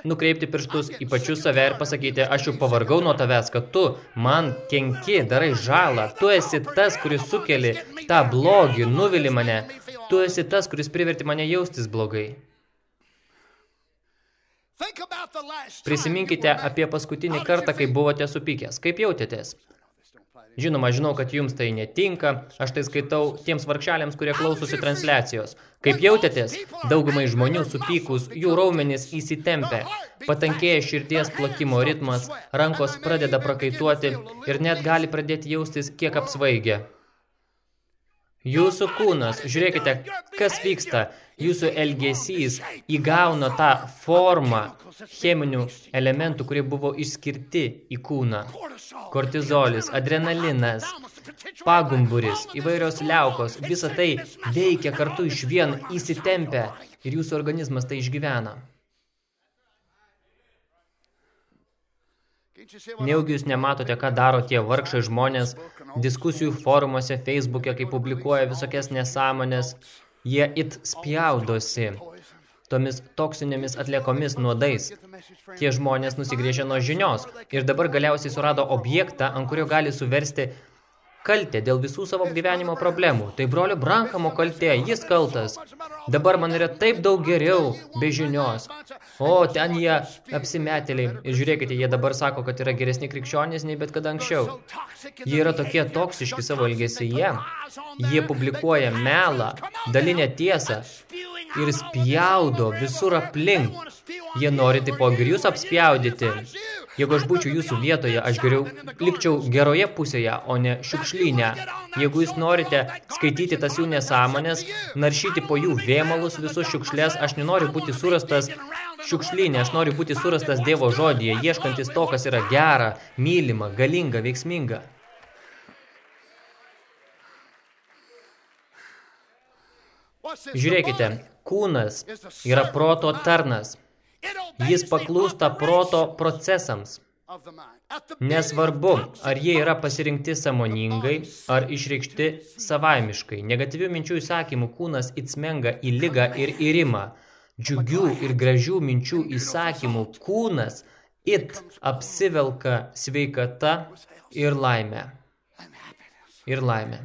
nukreipti pirštus į pačius save ir pasakyti, aš jau pavargau nuo tavęs, kad tu man kenki, darai žalą, tu esi tas, kuris sukeli tą blogį, nuvili mane, tu esi tas, kuris priverti mane jaustis blogai. Prisiminkite apie paskutinį kartą, kai buvote supykęs. Kaip jautėtės? Žinoma, žinau, kad jums tai netinka, aš tai skaitau tiems varkšeliams, kurie klausosi transliacijos. Kaip jautėtės? Daugumai žmonių supykus, jų raumenys įsitempia, patankėja širdies plakimo ritmas, rankos pradeda prakaituoti ir net gali pradėti jaustis kiek apsvaigę. Jūsų kūnas, žiūrėkite, kas vyksta, jūsų elgesys įgauna tą formą cheminių elementų, kurie buvo išskirti į kūną. Kortizolis, adrenalinas, pagumburis, įvairios liaukos, visa tai veikia kartu iš vien įsitempia ir jūsų organizmas tai išgyvena. Neugi jūs nematote, ką daro tie vargšai žmonės diskusijų forumuose, Facebook'e, kai publikuoja visokias nesąmonės. Jie it spjaudosi tomis toksinėmis atliekomis nuodais. Tie žmonės nusigrėžė nuo žinios ir dabar galiausiai surado objektą, ant kurio gali suversti kaltę dėl visų savo gyvenimo problemų. Tai brolio Brankamo kaltė, jis kaltas. Dabar man yra taip daug geriau be žinios. O, ten jie apsimetėliai. Ir žiūrėkite, jie dabar sako, kad yra geresni krikščionys nei bet kada anksčiau. Jie yra tokie toksiški savo elgesyje. Jie publikuoja melą, dalinę tiesą ir spjaudo visur aplink. Jie nori taipogi ir jūs apspjaudyti. Jeigu aš būčiau jūsų vietoje, aš geriau likčiau geroje pusėje, o ne šiukšlyne. Jeigu jūs norite skaityti tas jų nesąmonės, naršyti po jų vėmalus visus šiukšlės, aš nenoriu būti surastas šiukšlynė, aš noriu būti surastas Dievo žodyje, ieškantis to, kas yra gera, mylima, galinga, veiksminga. Žiūrėkite, kūnas yra proto tarnas. Jis paklūsta proto procesams. Nesvarbu, ar jie yra pasirinkti samoningai, ar išreikšti savaimiškai. Negatyvių minčių įsakymų kūnas įsmenga į ligą ir įrimą. Džiugių ir gražių minčių įsakymų kūnas it apsivelka sveikata ir laimė. Ir laimė.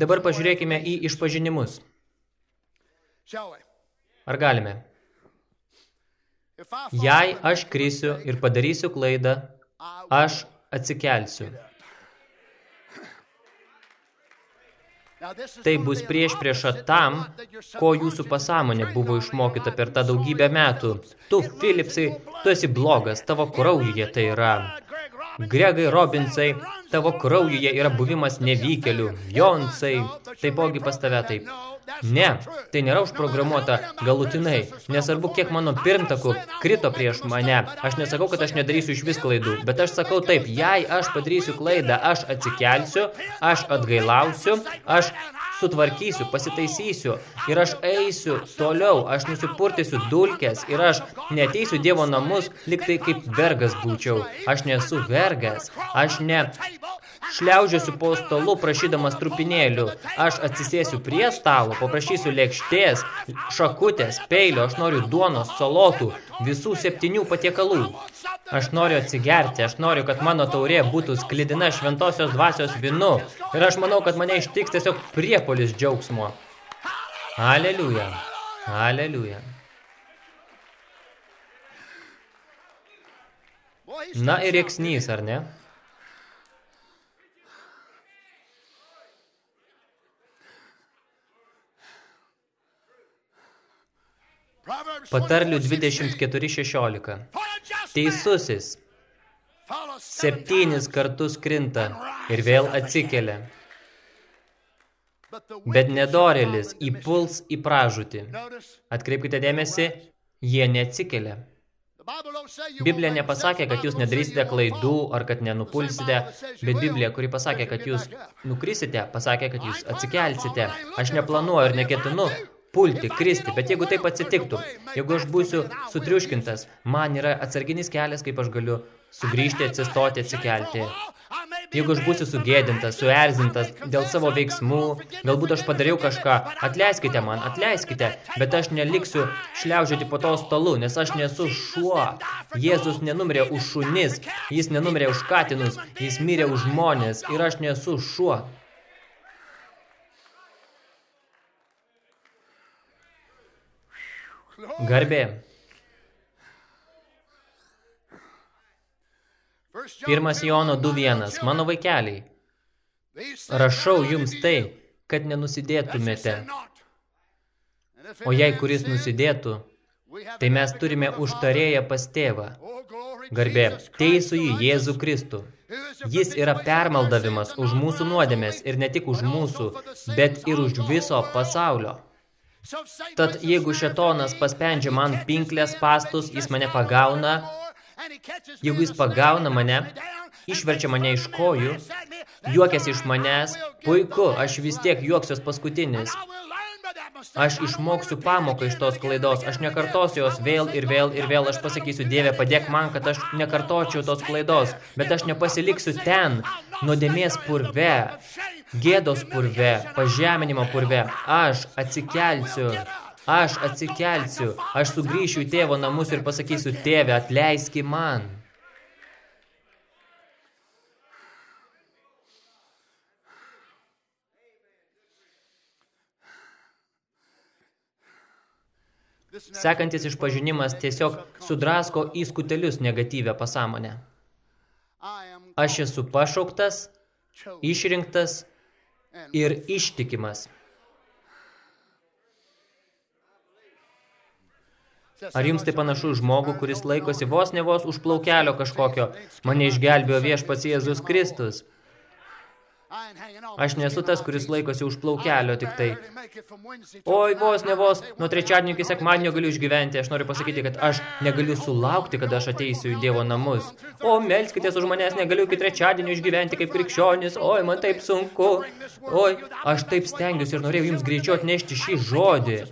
Dabar pažiūrėkime į išpažinimus. Ar galime? Jei aš krisiu ir padarysiu klaidą, aš atsikelsiu. Tai bus prieš priešą tam, ko jūsų pasąmonė buvo išmokyta per tą daugybę metų. Tu, Filipsai, tu esi blogas, tavo kraujuje tai yra. Gregai Robinsai, tavo kraujuje yra buvimas nevykelių. Jonsai, taipogi pas tave taip. Ne, tai nėra užprogramuota galutinai. Nesvarbu, kiek mano pirmtakų krito prieš mane. Aš nesakau, kad aš nedarysiu iš vis klaidų, bet aš sakau taip, jei aš padarysiu klaidą, aš atsikelsiu, aš atgailausiu, aš sutvarkysiu, pasitaisysiu ir aš eisiu toliau, aš nusipurtysiu dulkės ir aš neteisiu Dievo namus, lyg tai kaip vergas būčiau. Aš nesu vergas, aš ne šliaužiuosiu po stalu prašydamas trupinėlių. Aš atsisėsiu prie stalo, paprašysiu lėkštės, šakutės, peilio, aš noriu duonos, salotų, visų septynių patiekalų. Aš noriu atsigerti, aš noriu, kad mano taurė būtų sklidina šventosios dvasios vinu. Ir aš manau, kad mane ištiks tiesiog priepolis džiaugsmo. Aleliuja. Aleliuja. Na ir rėksnys, ar ne? Patarlių 24.16. Teisusis septynis kartus krinta ir vėl atsikelia. Bet nedorėlis įpuls į pražūtį. Atkreipkite dėmesį, jie neatsikelia. Biblija nepasakė, kad jūs nedarysite klaidų ar kad nenupulsite, bet Biblija, kuri pasakė, kad jūs nukrisite, pasakė, kad jūs atsikelsite. Aš neplanuoju ir neketinu pulti, kristi, bet jeigu taip atsitiktų, jeigu aš būsiu sutriuškintas, man yra atsarginis kelias, kaip aš galiu sugrįžti, atsistoti, atsikelti. Jeigu aš būsiu sugėdintas, suerzintas dėl savo veiksmų, galbūt aš padariau kažką, atleiskite man, atleiskite, bet aš neliksiu šliaužioti po to stalu, nes aš nesu šuo. Jėzus nenumirė už šunis, jis nenumirė už katinus, jis mirė už žmonės ir aš nesu šuo. Garbė. Pirmas Jono 2.1. Mano vaikeliai, rašau jums tai, kad nenusidėtumėte. O jei kuris nusidėtų, tai mes turime užtarėję pas tėvą. Garbė, teisų į Jėzų Kristų. Jis yra permaldavimas už mūsų nuodėmės ir ne tik už mūsų, bet ir už viso pasaulio. Tad jeigu šetonas paspendžia man pinklės pastus, jis mane pagauna, jeigu jis pagauna mane, išverčia mane iš kojų, juokiasi iš manęs, puiku, aš vis tiek juoksiuos paskutinis. Aš išmoksiu pamoką iš tos klaidos, aš nekartosiu jos vėl ir vėl ir vėl, aš pasakysiu, Dieve, padėk man, kad aš nekartočiau tos klaidos, bet aš nepasiliksiu ten, nuodėmės purve, gėdos purve, pažeminimo purve, aš atsikelsiu. Aš atsikelsiu, aš sugrįšiu į tėvo namus ir pasakysiu, tėve, atleiski man. Sekantis išpažinimas tiesiog sudrasko į skutelius negatyvę pasąmonę. Aš esu pašauktas, išrinktas ir ištikimas. Ar jums tai panašu žmogų, kuris laikosi vos ne vos už plaukelio kažkokio? Mane išgelbėjo viešpats Jėzus Kristus. Aš nesu tas, kuris laikosi už plaukelio tik tai. Oi, vos, ne vos, nuo trečiadienio iki sekmadienio galiu išgyventi. Aš noriu pasakyti, kad aš negaliu sulaukti, kada aš ateisiu į Dievo namus. O, melskitės už manęs, negaliu iki trečiadienio išgyventi kaip krikščionis. Oi, man taip sunku. Oi, aš taip stengiuosi ir norėjau jums greičiau atnešti šį žodį.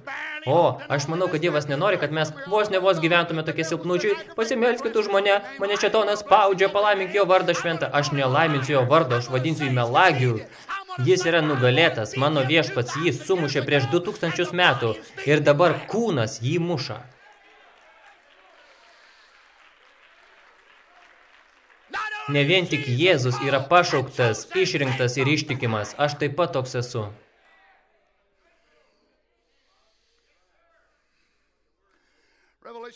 O, aš manau, kad Dievas nenori, kad mes vos ne vos gyventume tokie silpnučiai. Pasimelskit už mane, mane šetonas spaudžia, palaimink jo vardą šventą. Aš nelaiminsiu jo vardo, aš vadinsiu jį melagių. Jis yra nugalėtas, mano viešpats jį sumušė prieš 2000 metų ir dabar kūnas jį muša. Ne vien tik Jėzus yra pašauktas, išrinktas ir ištikimas, aš taip pat toks esu.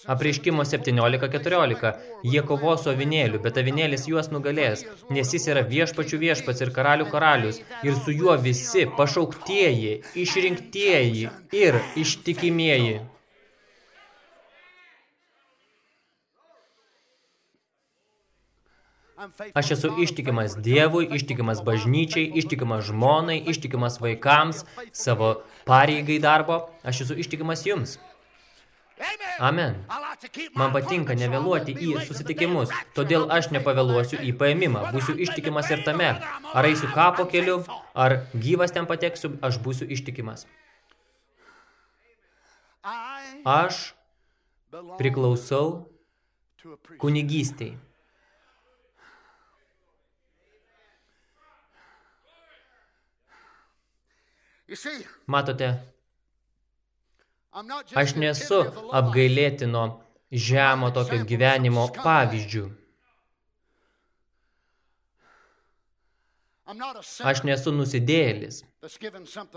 Apreiškimo 17.14. Jie kovos su avinėliu, bet avinėlis juos nugalės, nes jis yra viešpačių viešpats ir karalių karalius, ir su juo visi pašauktieji, išrinktieji ir ištikimieji. Aš esu ištikimas Dievui, ištikimas bažnyčiai, ištikimas žmonai, ištikimas vaikams, savo pareigai darbo. Aš esu ištikimas jums. Amen. Man patinka nevėluoti į susitikimus, todėl aš nepavėluosiu į paėmimą, būsiu ištikimas ir tame. Ar eisiu kapo keliu, ar gyvas ten pateksiu, aš būsiu ištikimas. Aš priklausau kunigystiai. Matote, Aš nesu apgailėtino žemo tokio gyvenimo pavyzdžių. Aš nesu nusidėjėlis,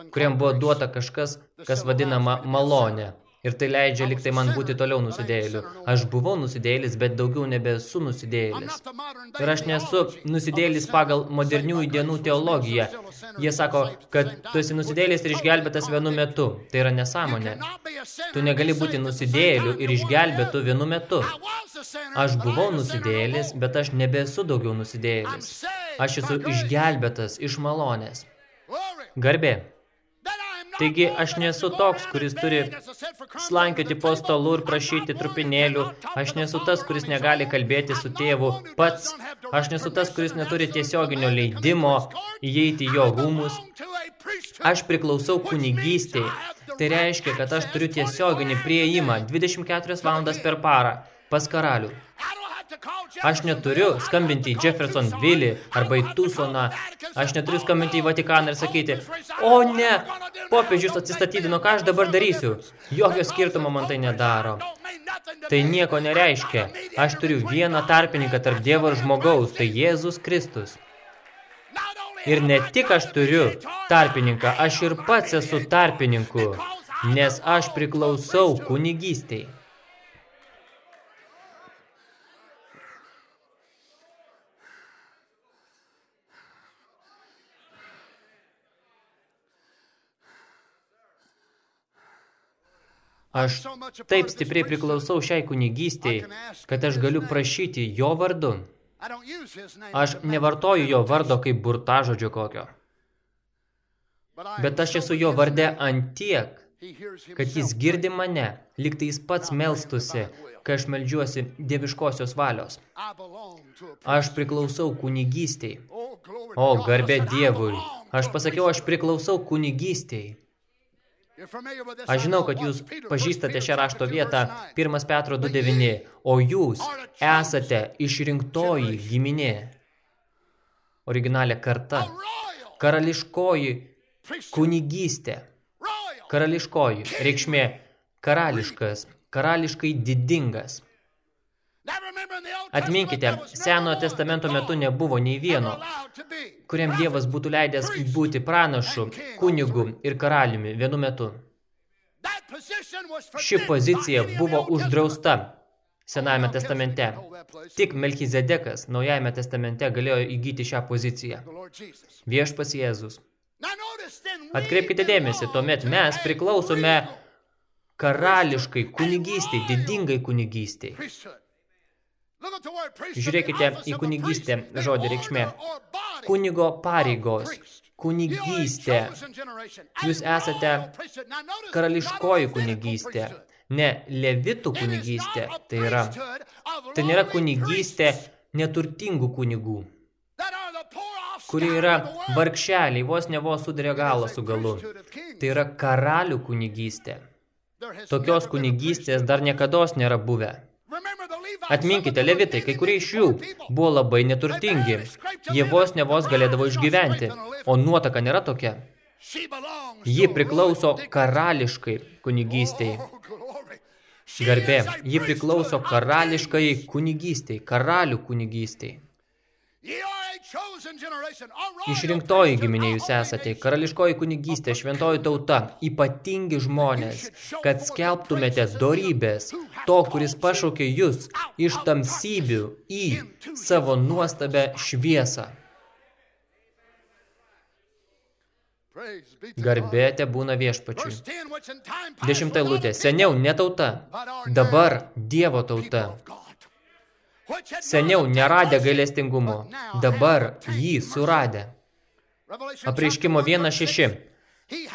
kuriam buvo duota kažkas, kas vadinama malonė. Ir tai leidžia liktai man būti toliau nusidėjėliu. Aš buvau nusidėjėlis, bet daugiau nebesu nusidėjėlis. Ir aš nesu nusidėjėlis pagal moderniųjų dienų teologiją. Jie sako, kad tu esi nusidėjėlis ir išgelbėtas vienu metu. Tai yra nesąmonė. Tu negali būti nusidėjėliu ir išgelbėtų vienu metu. Aš buvau nusidėjėlis, bet aš nebesu daugiau nusidėjėlis. Aš esu išgelbėtas iš malonės. Garbė. Taigi aš nesu toks, kuris turi slankioti po stalu ir prašyti trupinėlių. Aš nesu tas, kuris negali kalbėti su tėvu pats. Aš nesu tas, kuris neturi tiesioginio leidimo įeiti jo rūmus. Aš priklausau kunigystiai. Tai reiškia, kad aš turiu tiesioginį prieimą 24 valandas per parą pas karalių. Aš neturiu skambinti į Jefferson Vilį arba į Tucsoną. Aš neturiu skambinti į Vatikaną ir sakyti, o ne, popiežius atsistatydino, ką aš dabar darysiu. Jokio skirtumo man tai nedaro. Tai nieko nereiškia. Aš turiu vieną tarpininką tarp Dievo ir žmogaus, tai Jėzus Kristus. Ir ne tik aš turiu tarpininką, aš ir pats esu tarpininku, nes aš priklausau kunigystei. Aš taip stipriai priklausau šiai kunigystėj, kad aš galiu prašyti jo vardu. Aš nevartoju jo vardo kaip burtažodžio kokio. Bet aš esu jo varde ant tiek, kad jis girdi mane, lyg tai jis pats melstusi, kai aš melžiuosi dieviškosios valios. Aš priklausau kunigystei. O, garbė Dievui. Aš pasakiau, aš priklausau kunigystei. Aš žinau, kad jūs pažįstate šią rašto vietą 1 Petro 2.9, o jūs esate išrinktoji giminė. Originalė karta. Karališkoji kunigystė. Karališkoji reikšmė karališkas, karališkai didingas. Atminkite, Senojo testamento metu nebuvo nei vieno, kuriam Dievas būtų leidęs būti pranašu, kunigu ir karaliumi vienu metu. Ši pozicija buvo uždrausta Senajame testamente. Tik Melchizedekas Naujajame testamente galėjo įgyti šią poziciją. Viešpas Jėzus. Atkreipkite dėmesį, tuomet mes priklausome karališkai kunigystei, didingai kunigystei. Žiūrėkite į kunigystę žodį reikšmė. Kunigo pareigos, kunigystė. Jūs esate karališkoji kunigystė, ne levitų kunigystė. Tai yra, tai nėra kunigystė neturtingų kunigų, kurie yra vargšeliai, vos ne vos sudarė galą su galu. Tai yra karalių kunigystė. Tokios kunigystės dar niekados nėra buvę. Atminkite, levitai, kai kurie iš jų buvo labai neturtingi. Jie vos ne vos galėdavo išgyventi, o nuotaka nėra tokia. Ji priklauso karališkai kunigystei. Garbė, ji priklauso karališkai kunigystei, karalių kunigystei. Išrinktoji giminė jūs esate, karališkoji kunigystė, šventoji tauta, ypatingi žmonės, kad skelbtumėte dorybės, to, kuris pašaukė jūs iš tamsybių į savo nuostabę šviesą. Garbėte būna viešpačiui. Dešimta lūtė. Seniau ne tauta, dabar Dievo tauta. Seniau neradę gailestingumo, dabar jį suradę. Apreiškimo 1.6.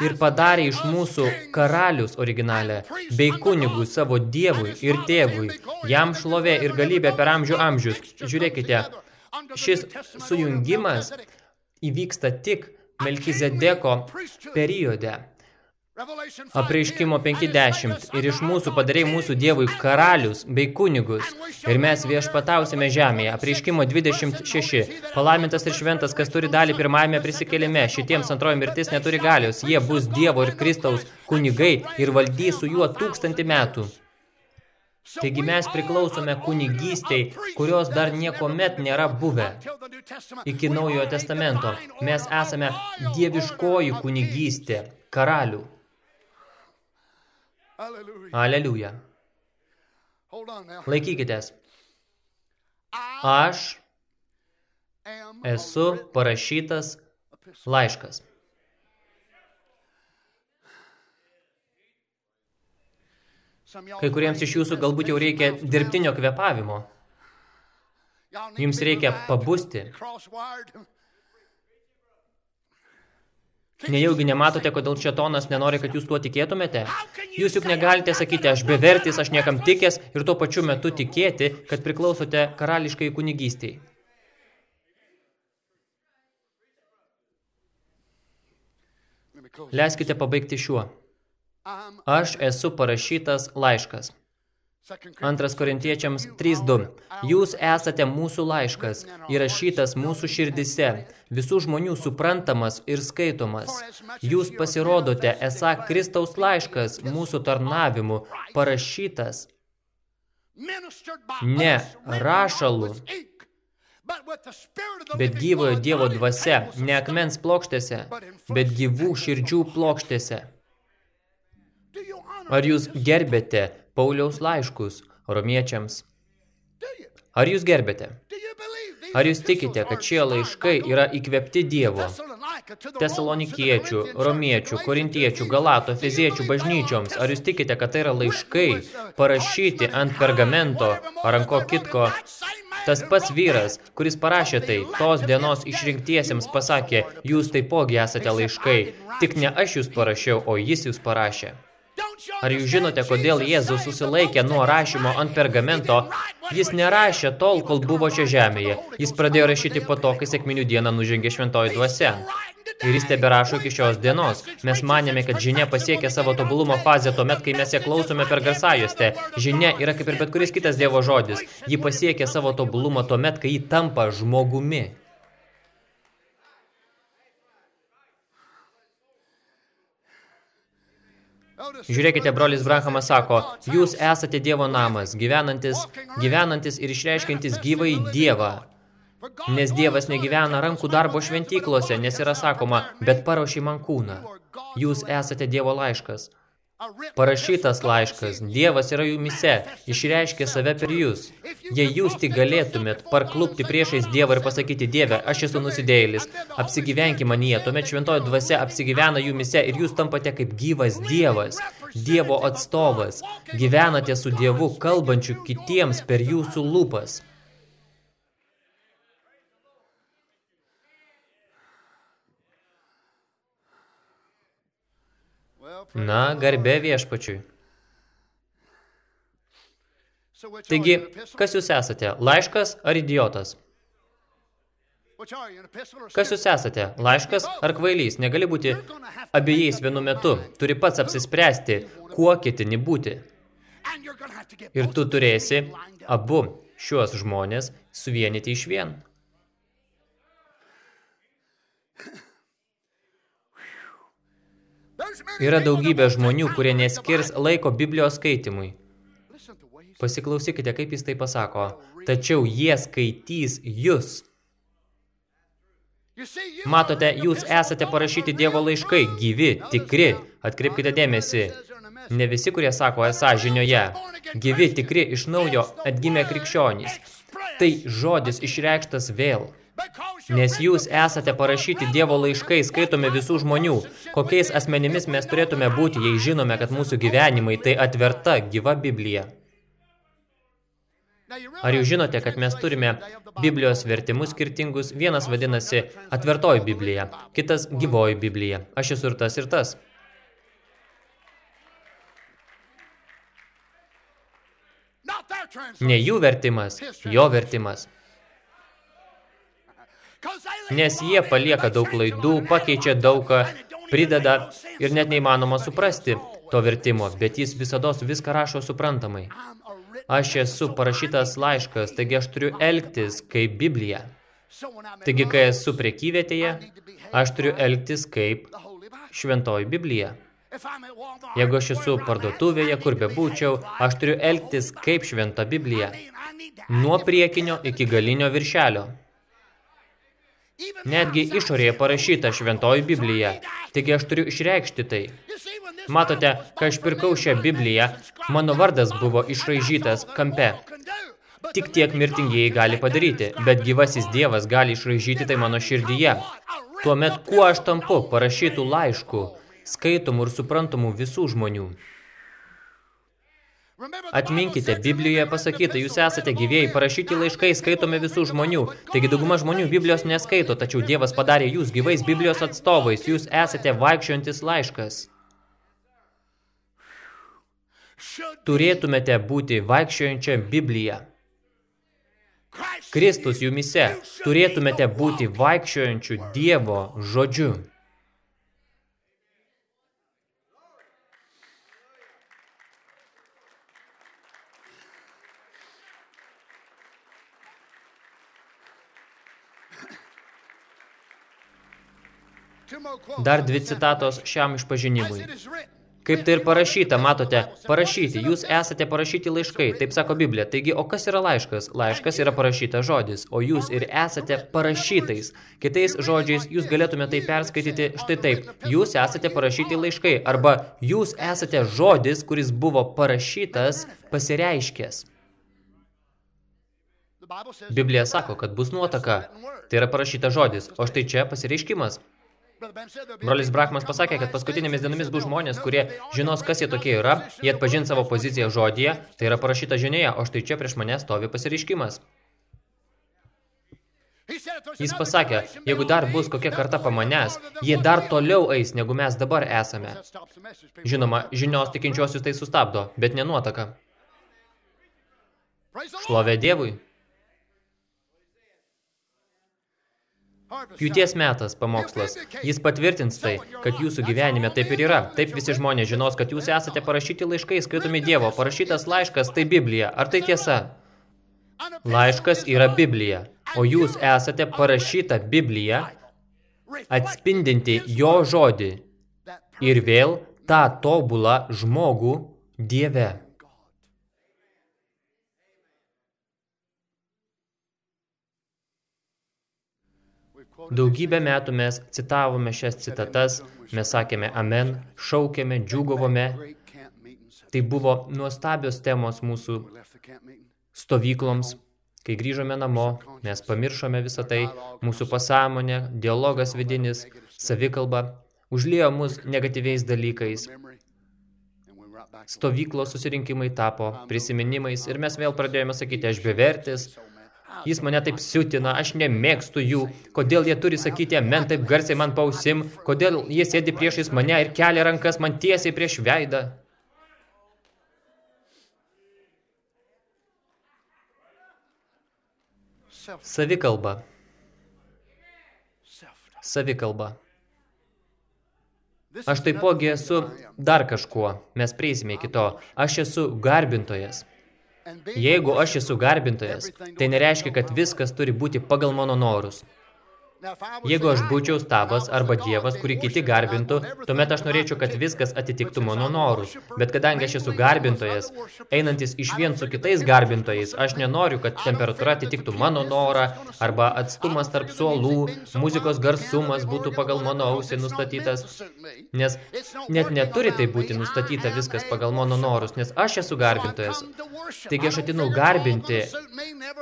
Ir padarė iš mūsų karalius originalę, bei kunigų savo dievui ir tėvui, jam šlovė ir galybė per amžių amžius. Žiūrėkite, šis sujungimas įvyksta tik Melkizedeko periode. Apreiškimo 50 ir iš mūsų padarei mūsų Dievui karalius bei kunigus ir mes viešpatausime žemėje. Apreiškimo 26. Palaimintas ir šventas, kas turi dalį pirmajame prisikėlime, šitiems antroji mirtis neturi galios. Jie bus Dievo ir Kristaus kunigai ir valdys su juo tūkstantį metų. Taigi mes priklausome kunigystei, kurios dar niekomet nėra buvę. Iki naujojo testamento mes esame dieviškoji kunigystė, karalių. Aleliuja. Laikykitės. Aš esu parašytas laiškas. Kai kuriems iš jūsų galbūt jau reikia dirbtinio kvepavimo. Jums reikia pabusti. Nejaugi nematote, kodėl šetonas nenori, kad jūs tuo tikėtumėte? Jūs juk negalite sakyti, aš bevertis, aš niekam tikęs ir tuo pačiu metu tikėti, kad priklausote karališkai kunigystiai. Leiskite pabaigti šiuo. Aš esu parašytas laiškas. Antras korintiečiams 3.2. Jūs esate mūsų laiškas, įrašytas mūsų širdise, visų žmonių suprantamas ir skaitomas. Jūs pasirodote, esą Kristaus laiškas mūsų tarnavimu, parašytas ne rašalu, bet gyvojo Dievo dvasia, ne akmens plokštėse, bet gyvų širdžių plokštėse. Ar jūs gerbėte Pauliaus laiškus romiečiams? Ar jūs gerbėte? Ar jūs tikite, kad šie laiškai yra įkvepti Dievo? tesalonikiečių, romiečių, korintiečių, galato, feziečių bažnyčioms. Ar jūs tikite, kad tai yra laiškai parašyti ant pergamento ar ant ko kitko? Tas pats vyras, kuris parašė tai, tos dienos išrinktiesiems pasakė, jūs taipogi esate laiškai, tik ne aš jūs parašiau, o jis jūs parašė. Ar jūs žinote, kodėl Jėzus susilaikė nuo rašymo ant pergamento? Jis nerašė tol, kol buvo čia žemėje. Jis pradėjo rašyti po to, kai sėkminių dieną nužengė šventoji dvasia. Ir jis teberašo iki šios dienos. Mes manėme, kad žinia pasiekė savo tobulumo fazę tuomet, kai mes ją klausome per garsajuostę. Žinia yra kaip ir bet kuris kitas Dievo žodis. Ji pasiekė savo tobulumą tuomet, kai ji tampa žmogumi. Žiūrėkite, brolis Branhamas sako, jūs esate Dievo namas, gyvenantis, gyvenantis ir išreiškintis gyvai Dievą. Nes Dievas negyvena rankų darbo šventyklose, nes yra sakoma, bet paruošė man kūną. Jūs esate Dievo laiškas. Parašytas laiškas, Dievas yra jumise, išreiškė save per jūs. Jei jūs tik galėtumėt parklupti priešais Dievą ir pasakyti, Dieve, aš esu nusidėjėlis, apsigyvenki manyje, tuomet šventoji dvasia apsigyvena jumise ir jūs tampate kaip gyvas Dievas, Dievo atstovas, gyvenate su Dievu, kalbančiu kitiems per jūsų lūpas. Na, garbė viešpačiui. Taigi, kas jūs esate, laiškas ar idiotas? Kas jūs esate, laiškas ar kvailys? Negali būti abiejais vienu metu. Turi pats apsispręsti, kuo ketini būti. Ir tu turėsi abu šiuos žmonės suvienyti iš vien. Yra daugybė žmonių, kurie neskirs laiko Biblijos skaitimui. Pasiklausykite, kaip jis tai pasako. Tačiau jie skaitys jūs. Matote, jūs esate parašyti Dievo laiškai, gyvi, tikri. Atkreipkite dėmesį. Ne visi, kurie sako esą žinioje. Gyvi, tikri, iš naujo atgimę krikščionys. Tai žodis išreikštas vėl. Nes jūs esate parašyti Dievo laiškai, skaitome visų žmonių. Kokiais asmenimis mes turėtume būti, jei žinome, kad mūsų gyvenimai tai atverta gyva Biblija. Ar jūs žinote, kad mes turime Biblijos vertimus skirtingus? Vienas vadinasi atvertoji Biblija, kitas gyvoji Biblija. Aš esu ir tas ir tas. Ne jų vertimas, jo vertimas. Nes jie palieka daug klaidų, pakeičia daugą, prideda ir net neįmanoma suprasti to vertimo, bet jis visados viską rašo suprantamai. Aš esu parašytas laiškas, taigi aš turiu elgtis kaip Biblija. Taigi, kai esu prekyvietėje, aš turiu elgtis kaip šventoji Biblija. Jeigu aš esu parduotuvėje, kur bebūčiau, aš turiu elgtis kaip šventa Biblija. Nuo priekinio iki galinio viršelio. Netgi išorėje parašyta šventoji Biblija, taigi aš turiu išreikšti tai. Matote, kai aš pirkau šią Bibliją, mano vardas buvo išraižytas kampe. Tik tiek mirtingieji gali padaryti, bet gyvasis Dievas gali išraižyti tai mano širdyje. Tuomet, kuo aš tampu parašytų laiškų, skaitomų ir suprantamų visų žmonių. Atminkite, Biblijoje pasakyta, jūs esate gyvėjai, parašyti laiškai skaitome visų žmonių. Taigi dauguma žmonių Biblijos neskaito, tačiau Dievas padarė jūs gyvais Biblijos atstovais, jūs esate vaikščiojantis laiškas. Turėtumėte būti vaikščiojančia Biblija. Kristus jumise, turėtumėte būti vaikščiojančių Dievo žodžiu. Dar dvi citatos šiam išpažinimui. Kaip tai ir parašyta, matote, parašyti, jūs esate parašyti laiškai, taip sako Biblija. Taigi, o kas yra laiškas? Laiškas yra parašyta žodis, o jūs ir esate parašytais. Kitais žodžiais, jūs galėtume tai perskaityti štai taip. Jūs esate parašyti laiškai, arba jūs esate žodis, kuris buvo parašytas, pasireiškęs. Biblija sako, kad bus nuotaka. Tai yra parašyta žodis, o štai čia pasireiškimas. Brolis Brahmas pasakė, kad paskutinėmis dienomis bus žmonės, kurie žinos, kas jie tokie yra, jie atpažins savo poziciją žodyje, tai yra parašyta žinėje, o štai čia prieš mane stovi pasireiškimas. Jis pasakė, jeigu dar bus kokia karta po manęs, jie dar toliau eis, negu mes dabar esame. Žinoma, žinios tikinčiosius tai sustabdo, bet nenuotaka. Šlovė Dievui. Pjūties metas pamokslas. Jis patvirtins tai, kad jūsų gyvenime taip ir yra. Taip visi žmonės žinos, kad jūs esate parašyti laiškai, skaitomi Dievo. Parašytas laiškas tai Biblija. Ar tai tiesa? Laiškas yra Biblija, o jūs esate parašyta Biblija, atspindinti jo žodį ir vėl tą tobulą žmogų Dieve. Daugybę metų mes citavome šias citatas, mes sakėme amen, šaukėme, džiugavome. Tai buvo nuostabios temos mūsų stovykloms. Kai grįžome namo, mes pamiršome visą tai, mūsų pasąmonė, dialogas vidinis, savikalba, užlėjo mus negatyviais dalykais. Stovyklos susirinkimai tapo prisiminimais ir mes vėl pradėjome sakyti, aš bevertis, Jis mane taip siutina, aš nemėgstu jų. Kodėl jie turi sakyti amen taip garsiai man pausim? Kodėl jie sėdi priešais mane ir kelia rankas man tiesiai prieš veidą? Savikalba. Savikalba. Aš taipogi esu dar kažkuo, mes prieisime iki to. Aš esu garbintojas. Jeigu aš esu garbintojas, tai nereiškia, kad viskas turi būti pagal mano norus. Jeigu aš būčiau stabas arba dievas, kurį kiti garbintų, tuomet aš norėčiau, kad viskas atitiktų mano norus. Bet kadangi aš esu garbintojas, einantis iš vien su kitais garbintojais, aš nenoriu, kad temperatūra atitiktų mano norą, arba atstumas tarp suolų, muzikos garsumas būtų pagal mano ausį nustatytas. Nes net neturi tai būti nustatyta viskas pagal mano norus, nes aš esu garbintojas. Taigi aš atinu garbinti.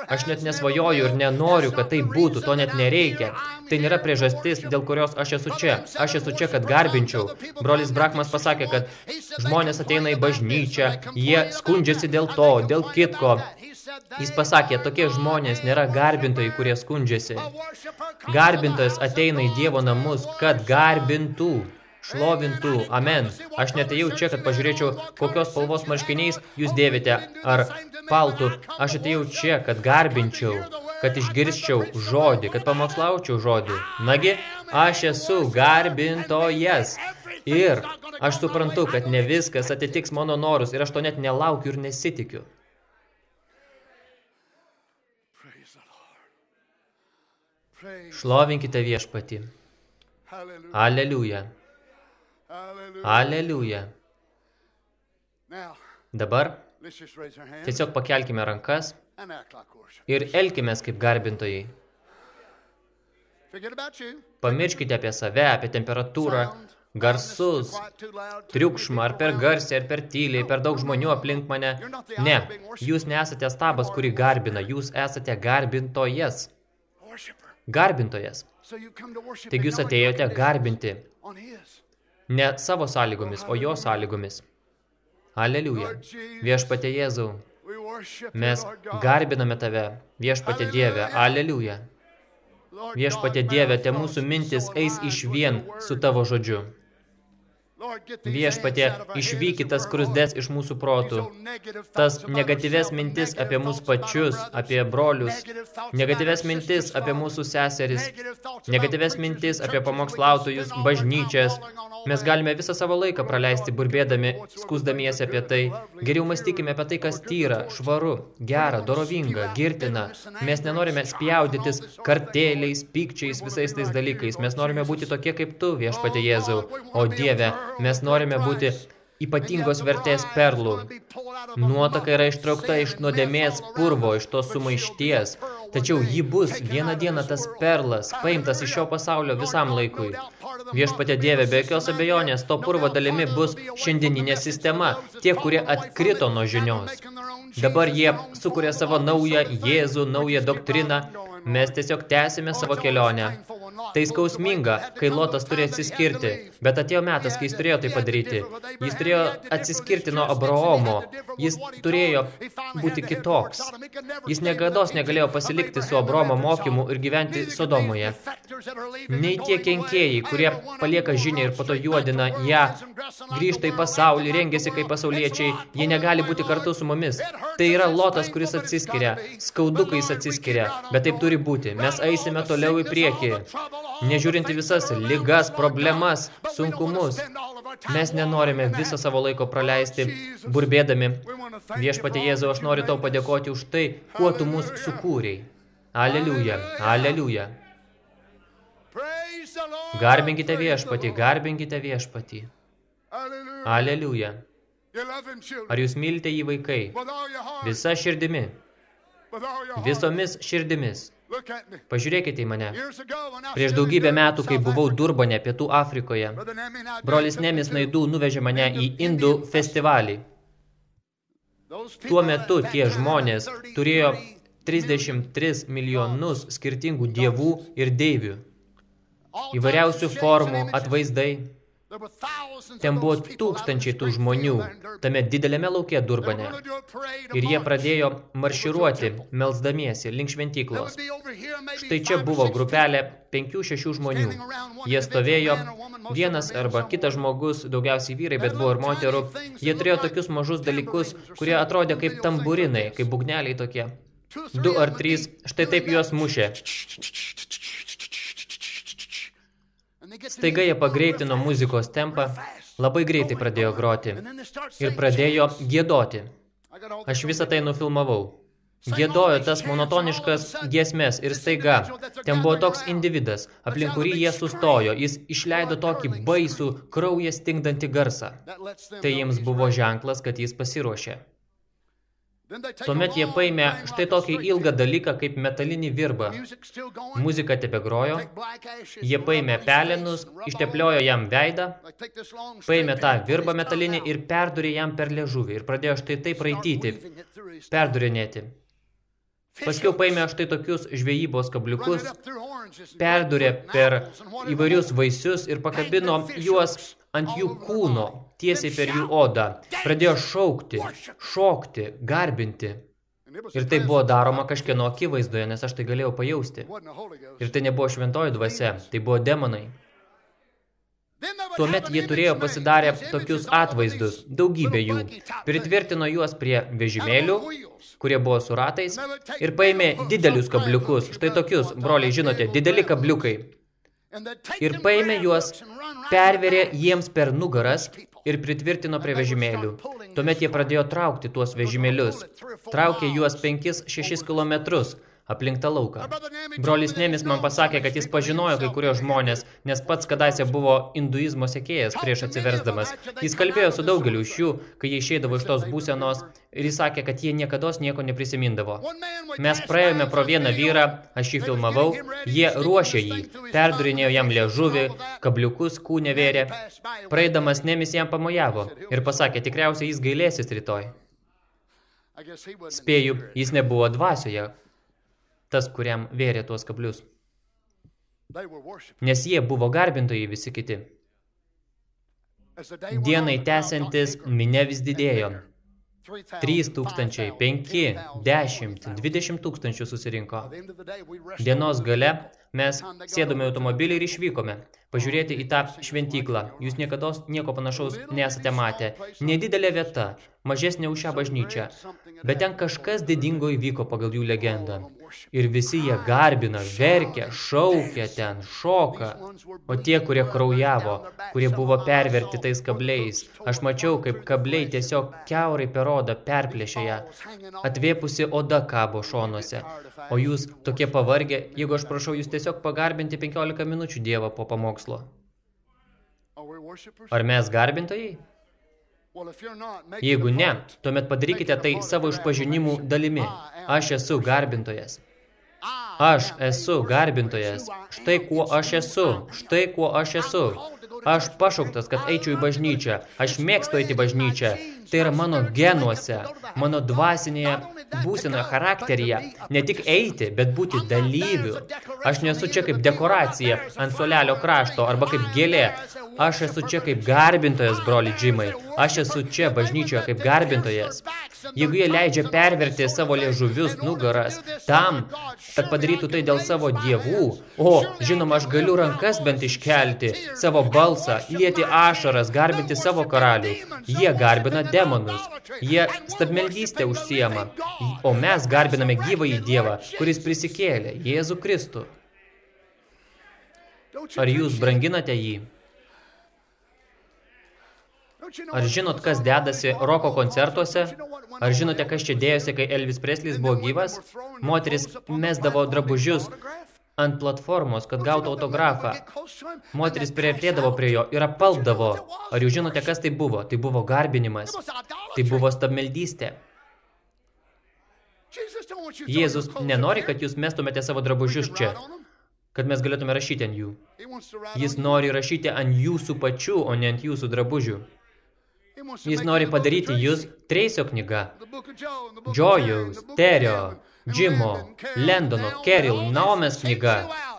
Aš net nesvajoju ir nenoriu, kad tai būtų, to net nereikia. Tai nėra priežastis, dėl kurios aš esu čia. Aš esu čia, kad garbinčiau. Brolis Brakmas pasakė, kad žmonės ateina į bažnyčią, jie skundžiasi dėl to, dėl kitko. Jis pasakė, tokie žmonės nėra garbintojai, kurie skundžiasi. Garbintojas ateina į Dievo namus, kad garbintų šlovintų. Amen. Aš netėjau čia, kad pažiūrėčiau, kokios spalvos marškiniais jūs dėvite, ar paltų. Aš atėjau čia, kad garbinčiau, kad išgirsčiau žodį, kad pamokslaučiau žodį. Nagi, aš esu garbintojas. Ir aš suprantu, kad ne viskas atitiks mano norus ir aš to net nelaukiu ir nesitikiu. Šlovinkite viešpatį. Aleliuja. Aleliuja. Dabar tiesiog pakelkime rankas ir elkimės kaip garbintojai. Pamirškite apie save, apie temperatūrą, garsus, triukšmą, ar per garsiai, ar per tyliai, per daug žmonių aplink mane. Ne, jūs nesate stabas, kurį garbina, jūs esate garbintojas. Garbintojas. Taigi jūs atėjote garbinti. Ne savo sąlygomis, o jo sąlygomis. Aleliuja. Viešpatė Jėzau. Mes garbiname tave, viešpatė Dieve. Aleliuja. Viešpatė Dieve, te mūsų mintis eis iš vien su tavo žodžiu. Viešpatie, išvykit tas krusdes iš mūsų protų. Tas negatyves mintis apie mūsų pačius, apie brolius, negatyves mintis apie mūsų seseris, negatyves mintis apie pamokslautojus, bažnyčias. Mes galime visą savo laiką praleisti burbėdami, skusdamiesi apie tai. Geriau mąstykime apie tai, kas tyra, švaru, gera, dorovinga, girtina. Mes nenorime spjaudytis kartėliais, pykčiais, visais tais dalykais. Mes norime būti tokie kaip tu, viešpatė Jėzau. O Dieve, Mes norime būti ypatingos vertės perlų. Nuotaka yra ištraukta iš nuodėmės purvo, iš tos sumaišties. Tačiau ji bus vieną dieną tas perlas, paimtas iš šio pasaulio visam laikui. Viešpatė Dieve, be jokios abejonės, to purvo dalimi bus šiandieninė sistema, tie, kurie atkrito nuo žinios. Dabar jie sukuria savo naują Jėzų, naują doktriną, mes tiesiog tęsime savo kelionę. Tai skausminga, kai Lotas turi atsiskirti, bet atėjo metas, kai jis turėjo tai padaryti. Jis turėjo atsiskirti nuo Abraomo, jis turėjo būti kitoks. Jis negados negalėjo pasilikti su Abraomo mokymu ir gyventi Sodomoje. Nei tie kenkėjai, kurie palieka žinią ir po to juodina ją, grįžta į pasaulį, rengiasi kaip pasauliečiai, jie negali būti kartu su mumis. Tai yra Lotas, kuris atsiskiria, skaudukais atsiskiria, bet taip turi būti. Mes eisime toliau į priekį, nežiūrinti visas ligas, problemas, sunkumus. Mes nenorime visą savo laiko praleisti burbėdami. Viešpatie Jėzau, aš noriu tau padėkoti už tai, kuo tu mus sukūrei. Aleliuja, aleliuja. Garbinkite viešpatį, garbinkite viešpatį. Aleliuja. Ar jūs mylite jį vaikai? Visa širdimi. Visomis širdimis. Pažiūrėkite į mane. Prieš daugybę metų, kai buvau Durbane, Pietų Afrikoje, brolis Nemis Naidų nuvežė mane į Indų festivalį. Tuo metu tie žmonės turėjo 33 milijonus skirtingų dievų ir deivių. Įvairiausių formų, atvaizdai. Ten buvo tūkstančiai tų žmonių, tame didelėme lauke Durbane. Ir jie pradėjo marširuoti, melsdamiesi, link šventyklos. Štai čia buvo grupelė penkių, šešių žmonių. Jie stovėjo, vienas arba kitas žmogus, daugiausiai vyrai, bet buvo ir moterų. Jie turėjo tokius mažus dalykus, kurie atrodė kaip tamburinai, kaip bugneliai tokie. Du ar trys, štai taip juos mušė. Staiga jie pagreitino muzikos tempą, labai greitai pradėjo groti ir pradėjo gėdoti. Aš visą tai nufilmavau. Gėdojo tas monotoniškas giesmės ir staiga, ten buvo toks individas, aplink kurį jie sustojo, jis išleido tokį baisų, kraują stingdantį garsą. Tai jiems buvo ženklas, kad jis pasiruošė. Tuomet jie paėmė štai tokį ilgą dalyką kaip metalinį virbą. Muzika tebe grojo, jie paėmė pelenus, ištepliojo jam veidą, paėmė tą virbą metalinį ir perdurė jam per liežuvį ir pradėjo štai taip raityti, perdurinėti. Paskiau paėmė štai tokius žvejybos kabliukus, perdurė per įvairius vaisius ir pakabino juos ant jų kūno, tiesiai per jų odą. Pradėjo šaukti, šokti, garbinti. Ir tai buvo daroma kažkieno akivaizdoje, nes aš tai galėjau pajausti. Ir tai nebuvo šventoji dvasia, tai buvo demonai. Tuomet jie turėjo pasidarę tokius atvaizdus, daugybė jų, pritvirtino juos prie vežimėlių, kurie buvo su ratais, ir paėmė didelius kabliukus, štai tokius, broliai, žinote, dideli kabliukai. Ir paėmė juos, perverė jiems per nugaras ir pritvirtino prie vežimėlių. Tuomet jie pradėjo traukti tuos vežimėlius. Traukė juos 5-6 kilometrus aplink tą lauką. Brolis Nemis man pasakė, kad jis pažinojo kai kurios žmonės, nes pats kadaise buvo hinduizmo sekėjas prieš atsiversdamas. Jis kalbėjo su daugeliu iš jų, kai jie išeidavo iš tos būsenos ir jis sakė, kad jie niekados nieko neprisimindavo. Mes praėjome pro vieną vyrą, aš jį filmavau, jie ruošė jį, perdurinėjo jam liežuvį, kabliukus kūnė vėrė. Praeidamas Nemis jam pamojavo ir pasakė, tikriausiai jis gailėsis rytoj. Spėju, jis nebuvo dvasioje, tas, kuriam vėrė tuos kablius. Nes jie buvo garbintojai visi kiti. Dienai tęsiantis minė vis didėjo. 3 tūkstančiai, 5, 10, 20 tūkstančių susirinko. Dienos gale mes sėdome automobilį ir išvykome pažiūrėti į tą šventyklą. Jūs niekada nieko panašaus nesate matę. Nedidelė vieta, mažesnė už šią bažnyčią. Bet ten kažkas didingo įvyko pagal jų legendą. Ir visi jie garbina, verkia, šaukia ten, šoka. O tie, kurie kraujavo, kurie buvo perverti tais kabliais, aš mačiau, kaip kabliai tiesiog keurai per odą perplėšė ją. Atvėpusi oda kabo šonuose. O jūs tokie pavargę, jeigu aš prašau jūs tiesiog pagarbinti 15 minučių Dievą po pamokslo. Ar mes garbintojai? Jeigu ne, tuomet padarykite tai savo išpažinimų dalimi. Aš esu garbintojas. Aš esu garbintojas. Štai kuo aš esu. Štai kuo aš esu. Aš pašauktas, kad eičiau į bažnyčią. Aš mėgstu eiti į bažnyčią. Tai yra mano genuose, mano dvasinėje būsinoje charakteryje. Ne tik eiti, bet būti dalyviu. Aš nesu čia kaip dekoracija ant suolelio krašto arba kaip gėlė. Aš esu čia kaip garbintojas, broli Džimai. Aš esu čia bažnyčioje kaip garbintojas. Jeigu jie leidžia perverti savo liežuvius nugaras tam, kad padarytų tai dėl savo dievų, o, žinoma, aš galiu rankas bent iškelti, savo balsą, lieti ašaras, garbinti savo karalių. Jie garbina demonus, jie stabmeldystę užsiema, o mes garbiname gyvąjį Dievą, kuris prisikėlė, Jėzų Kristų. Ar jūs branginate jį? Ar žinot, kas dedasi roko koncertuose? Ar žinote, kas čia dėjosi, kai Elvis Preslis buvo gyvas? Moteris mesdavo drabužius ant platformos, kad gautų autografą. Moteris priartėdavo prie jo ir apalpdavo. Ar jūs žinote, kas tai buvo? Tai buvo garbinimas. Tai buvo stabmeldystė. Jėzus nenori, kad jūs mestumėte savo drabužius čia, kad mes galėtume rašyti ant jų. Jis nori rašyti ant jūsų pačių, o ne ant jūsų drabužių. Jis nori padaryti jūs Treisio knyga. Džojaus, Terio, Džimo, Lendono, Keril, Naomės knyga.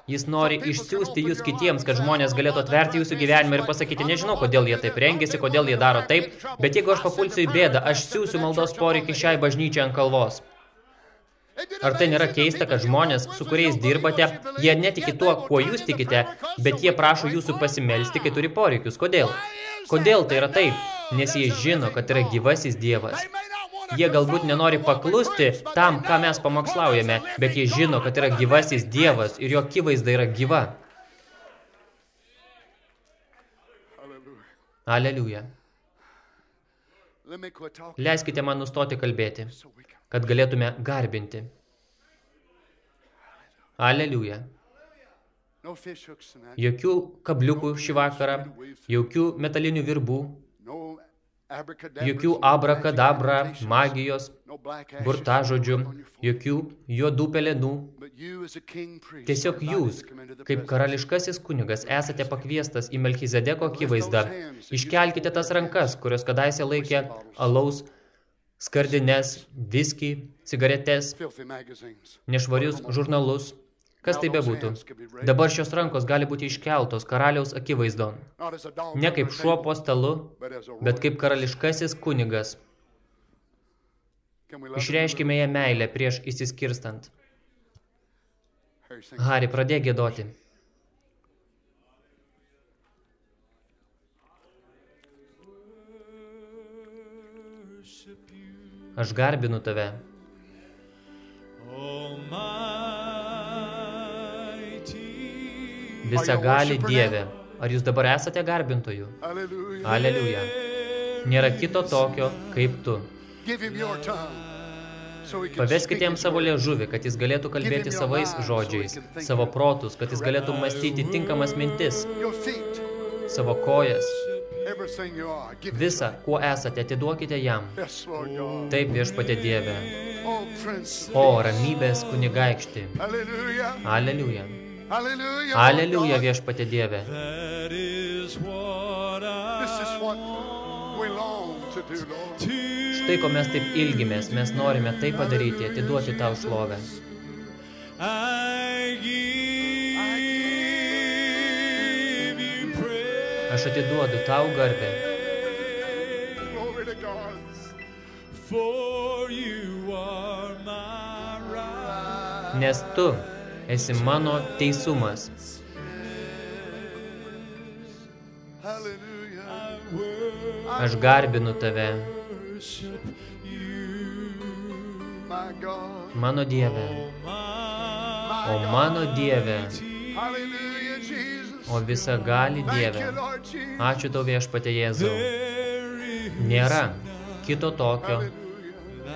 Jis nori išsiųsti jūs kitiems, kad žmonės galėtų atverti jūsų gyvenimą ir pasakyti, nežinau, kodėl jie taip rengiasi, kodėl jie daro taip, bet jeigu aš papulsiu į bėdą, aš siūsiu maldos poreikį šiai bažnyčiai ant kalvos. Ar tai nėra keista, kad žmonės, su kuriais dirbate, jie netiki tuo, kuo jūs tikite, bet jie prašo jūsų pasimelsti, kai turi poreikius. Kodėl? Kodėl tai yra taip? Nes jie žino, kad yra gyvasis Dievas. Jie galbūt nenori paklusti tam, ką mes pamokslaujame, bet jie žino, kad yra gyvasis Dievas ir jo akivaizda yra gyva. Aleliuja. Leiskite man nustoti kalbėti, kad galėtume garbinti. Aleliuja. Jokių kabliukų šį vakarą, jokių metalinių virbų, jokių abrakadabra, magijos, burtažodžių, jokių juodų pelenų. Tiesiog jūs, kaip karališkasis kunigas, esate pakviestas į Melchizedeko akivaizdą. Iškelkite tas rankas, kurios kadaise laikė alaus, skardines, viskį, cigaretes, nešvarius žurnalus, Kas tai bebūtų. Dabar šios rankos gali būti iškeltos karaliaus akivaizdon. Ne kaip šuo po stalu, bet kaip karališkasis kunigas. Išreiškime ją meilę prieš įsiskirstant. Hari, pradėk gėdoti. Aš garbinu tave. Oh my Visa gali Dieve. Ar jūs dabar esate garbintojų? Aleliuja. Nėra kito tokio, kaip tu. Paveskite jam savo liežuvį, kad jis galėtų kalbėti savais žodžiais, savo protus, kad jis galėtų mąstyti tinkamas mintis, savo kojas. Visą, kuo esate, atiduokite jam. Taip viešpatė Dieve. O, ramybės kunigaikšti. Aleliuja. Aleliuja viešpatė Dieve. Štai ko mes taip ilgimės, mes norime tai padaryti, atiduoti tau šlovę. Aš atiduodu tau garbę. Nes tu esi mano teisumas. Aš garbinu tave. Mano Dieve. O mano Dieve. O visa gali Dieve. Ačiū tau viešpatė Jėzau. Nėra kito tokio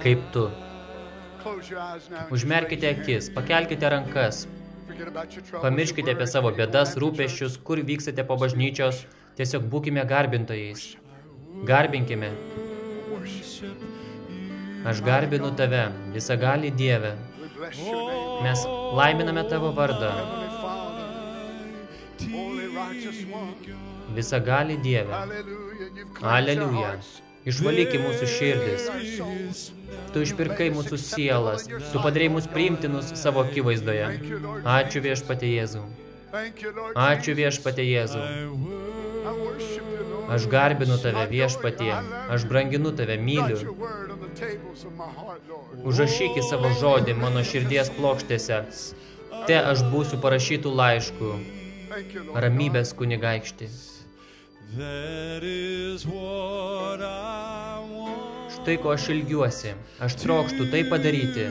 kaip tu. Užmerkite akis, pakelkite rankas. Pamirškite apie savo bėdas, rūpeščius, kur vyksate po bažnyčios. Tiesiog būkime garbintojais. Garbinkime. Aš garbinu tave, visagali Dieve. Mes laiminame tavo vardą. Visa gali Dieve. Aleliuja. Išvalyk mūsų širdis. Tu išpirkai mūsų sielas. Tu padarėjai mus priimtinus savo akivaizdoje. Ačiū viešpatė Jėzau. Ačiū viešpatė Jėzau. Aš garbinu tave viešpatie. Aš branginu tave, myliu. Užrašyk į savo žodį mano širdies plokštėse. Te aš būsiu parašytų laiškų. Ramybės kunigaikšti. Štai ko aš ilgiuosi. Aš trokštų tai padaryti.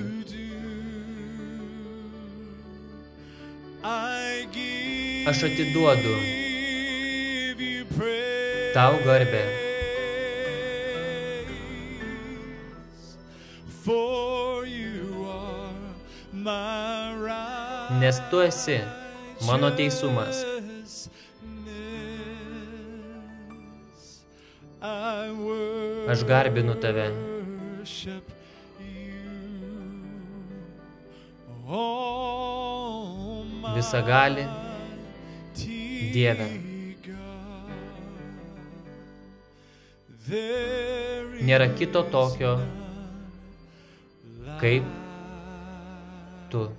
Aš atiduodu tau garbę. Nes tu esi mano teisumas. Aš garbinu tave. Visa gali Dieve. Nėra kito tokio kaip tu.